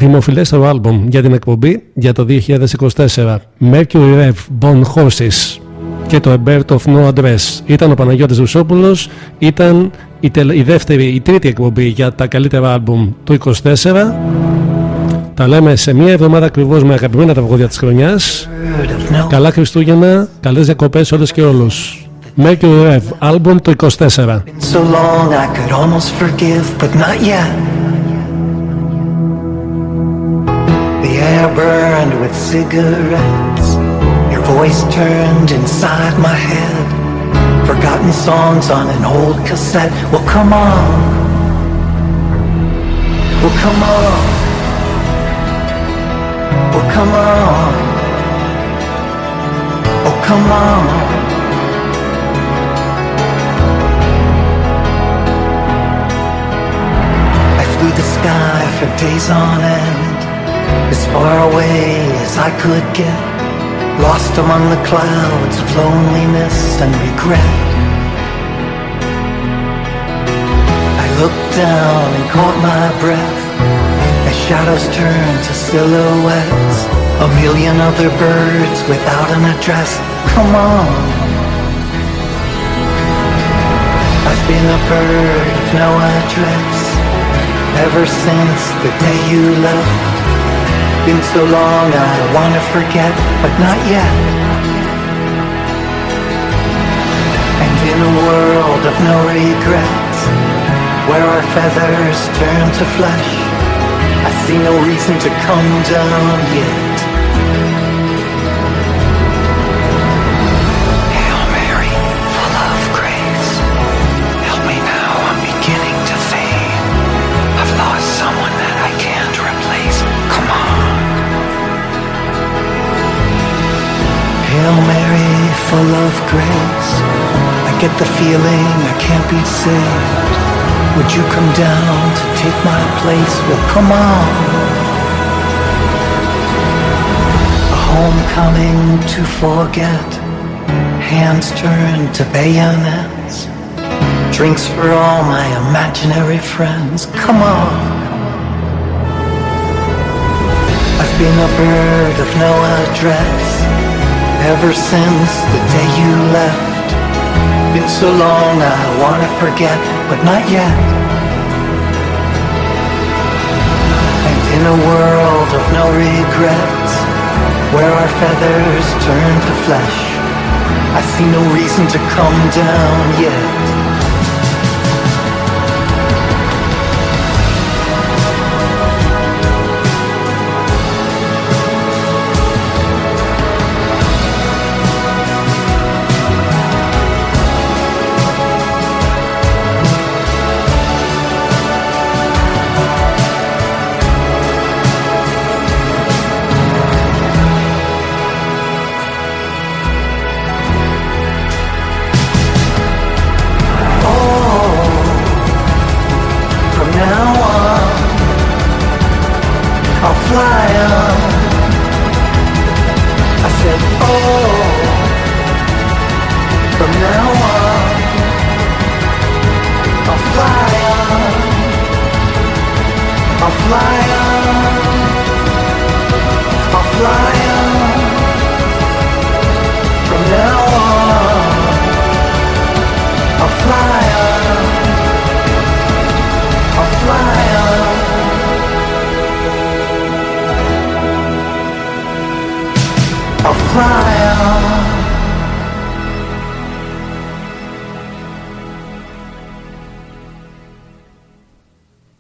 Δημοφιλέστερο άλμπομ για την εκπομπή για το 2024 Mercury Rev Bone Horses και το A Bird of No Address. Ήταν ο Παναγιώτης Βουσόπουλος ήταν η, η δεύτερη, η τρίτη εκπομπή για τα καλύτερα άλμπομ του 2024 τα λέμε σε μία εβδομάδα ακριβώς με αγαπημένα τραγούδια της χρονιάς. Καλά Χριστούγεννα, καλές διακοπές σε όλες και όλους. Mercury Rev, άλμπομ το 24 so long I could almost forgive, but not yet. Air burned with cigarettes. Your voice turned inside my head. Forgotten songs on an old cassette. Well, come on. Well, come on. Well, come on. Oh, come on. I flew the sky for days on end, as far away as I could get, lost among the clouds of loneliness and regret. I looked down and caught my breath as shadows turned to silhouettes. A million other birds without an address. Come on. I've been a bird of no address ever since the day you left. Been so long I wanna forget, but not yet. And in a world of no regrets, where our feathers turn to flesh, I see no reason to come down yet. Hail Mary, full of grace. I get the feeling I can't be saved. Would you come down to take my place? Well, come on. A homecoming to forget. Hands turned to bayonets. Drinks for all my imaginary friends. Come on. I've been a bird of no address ever since the day you left. Been so long I wanna forget, but not yet. And in a world of no regrets, where our feathers turn to flesh, I see no reason to come down yet.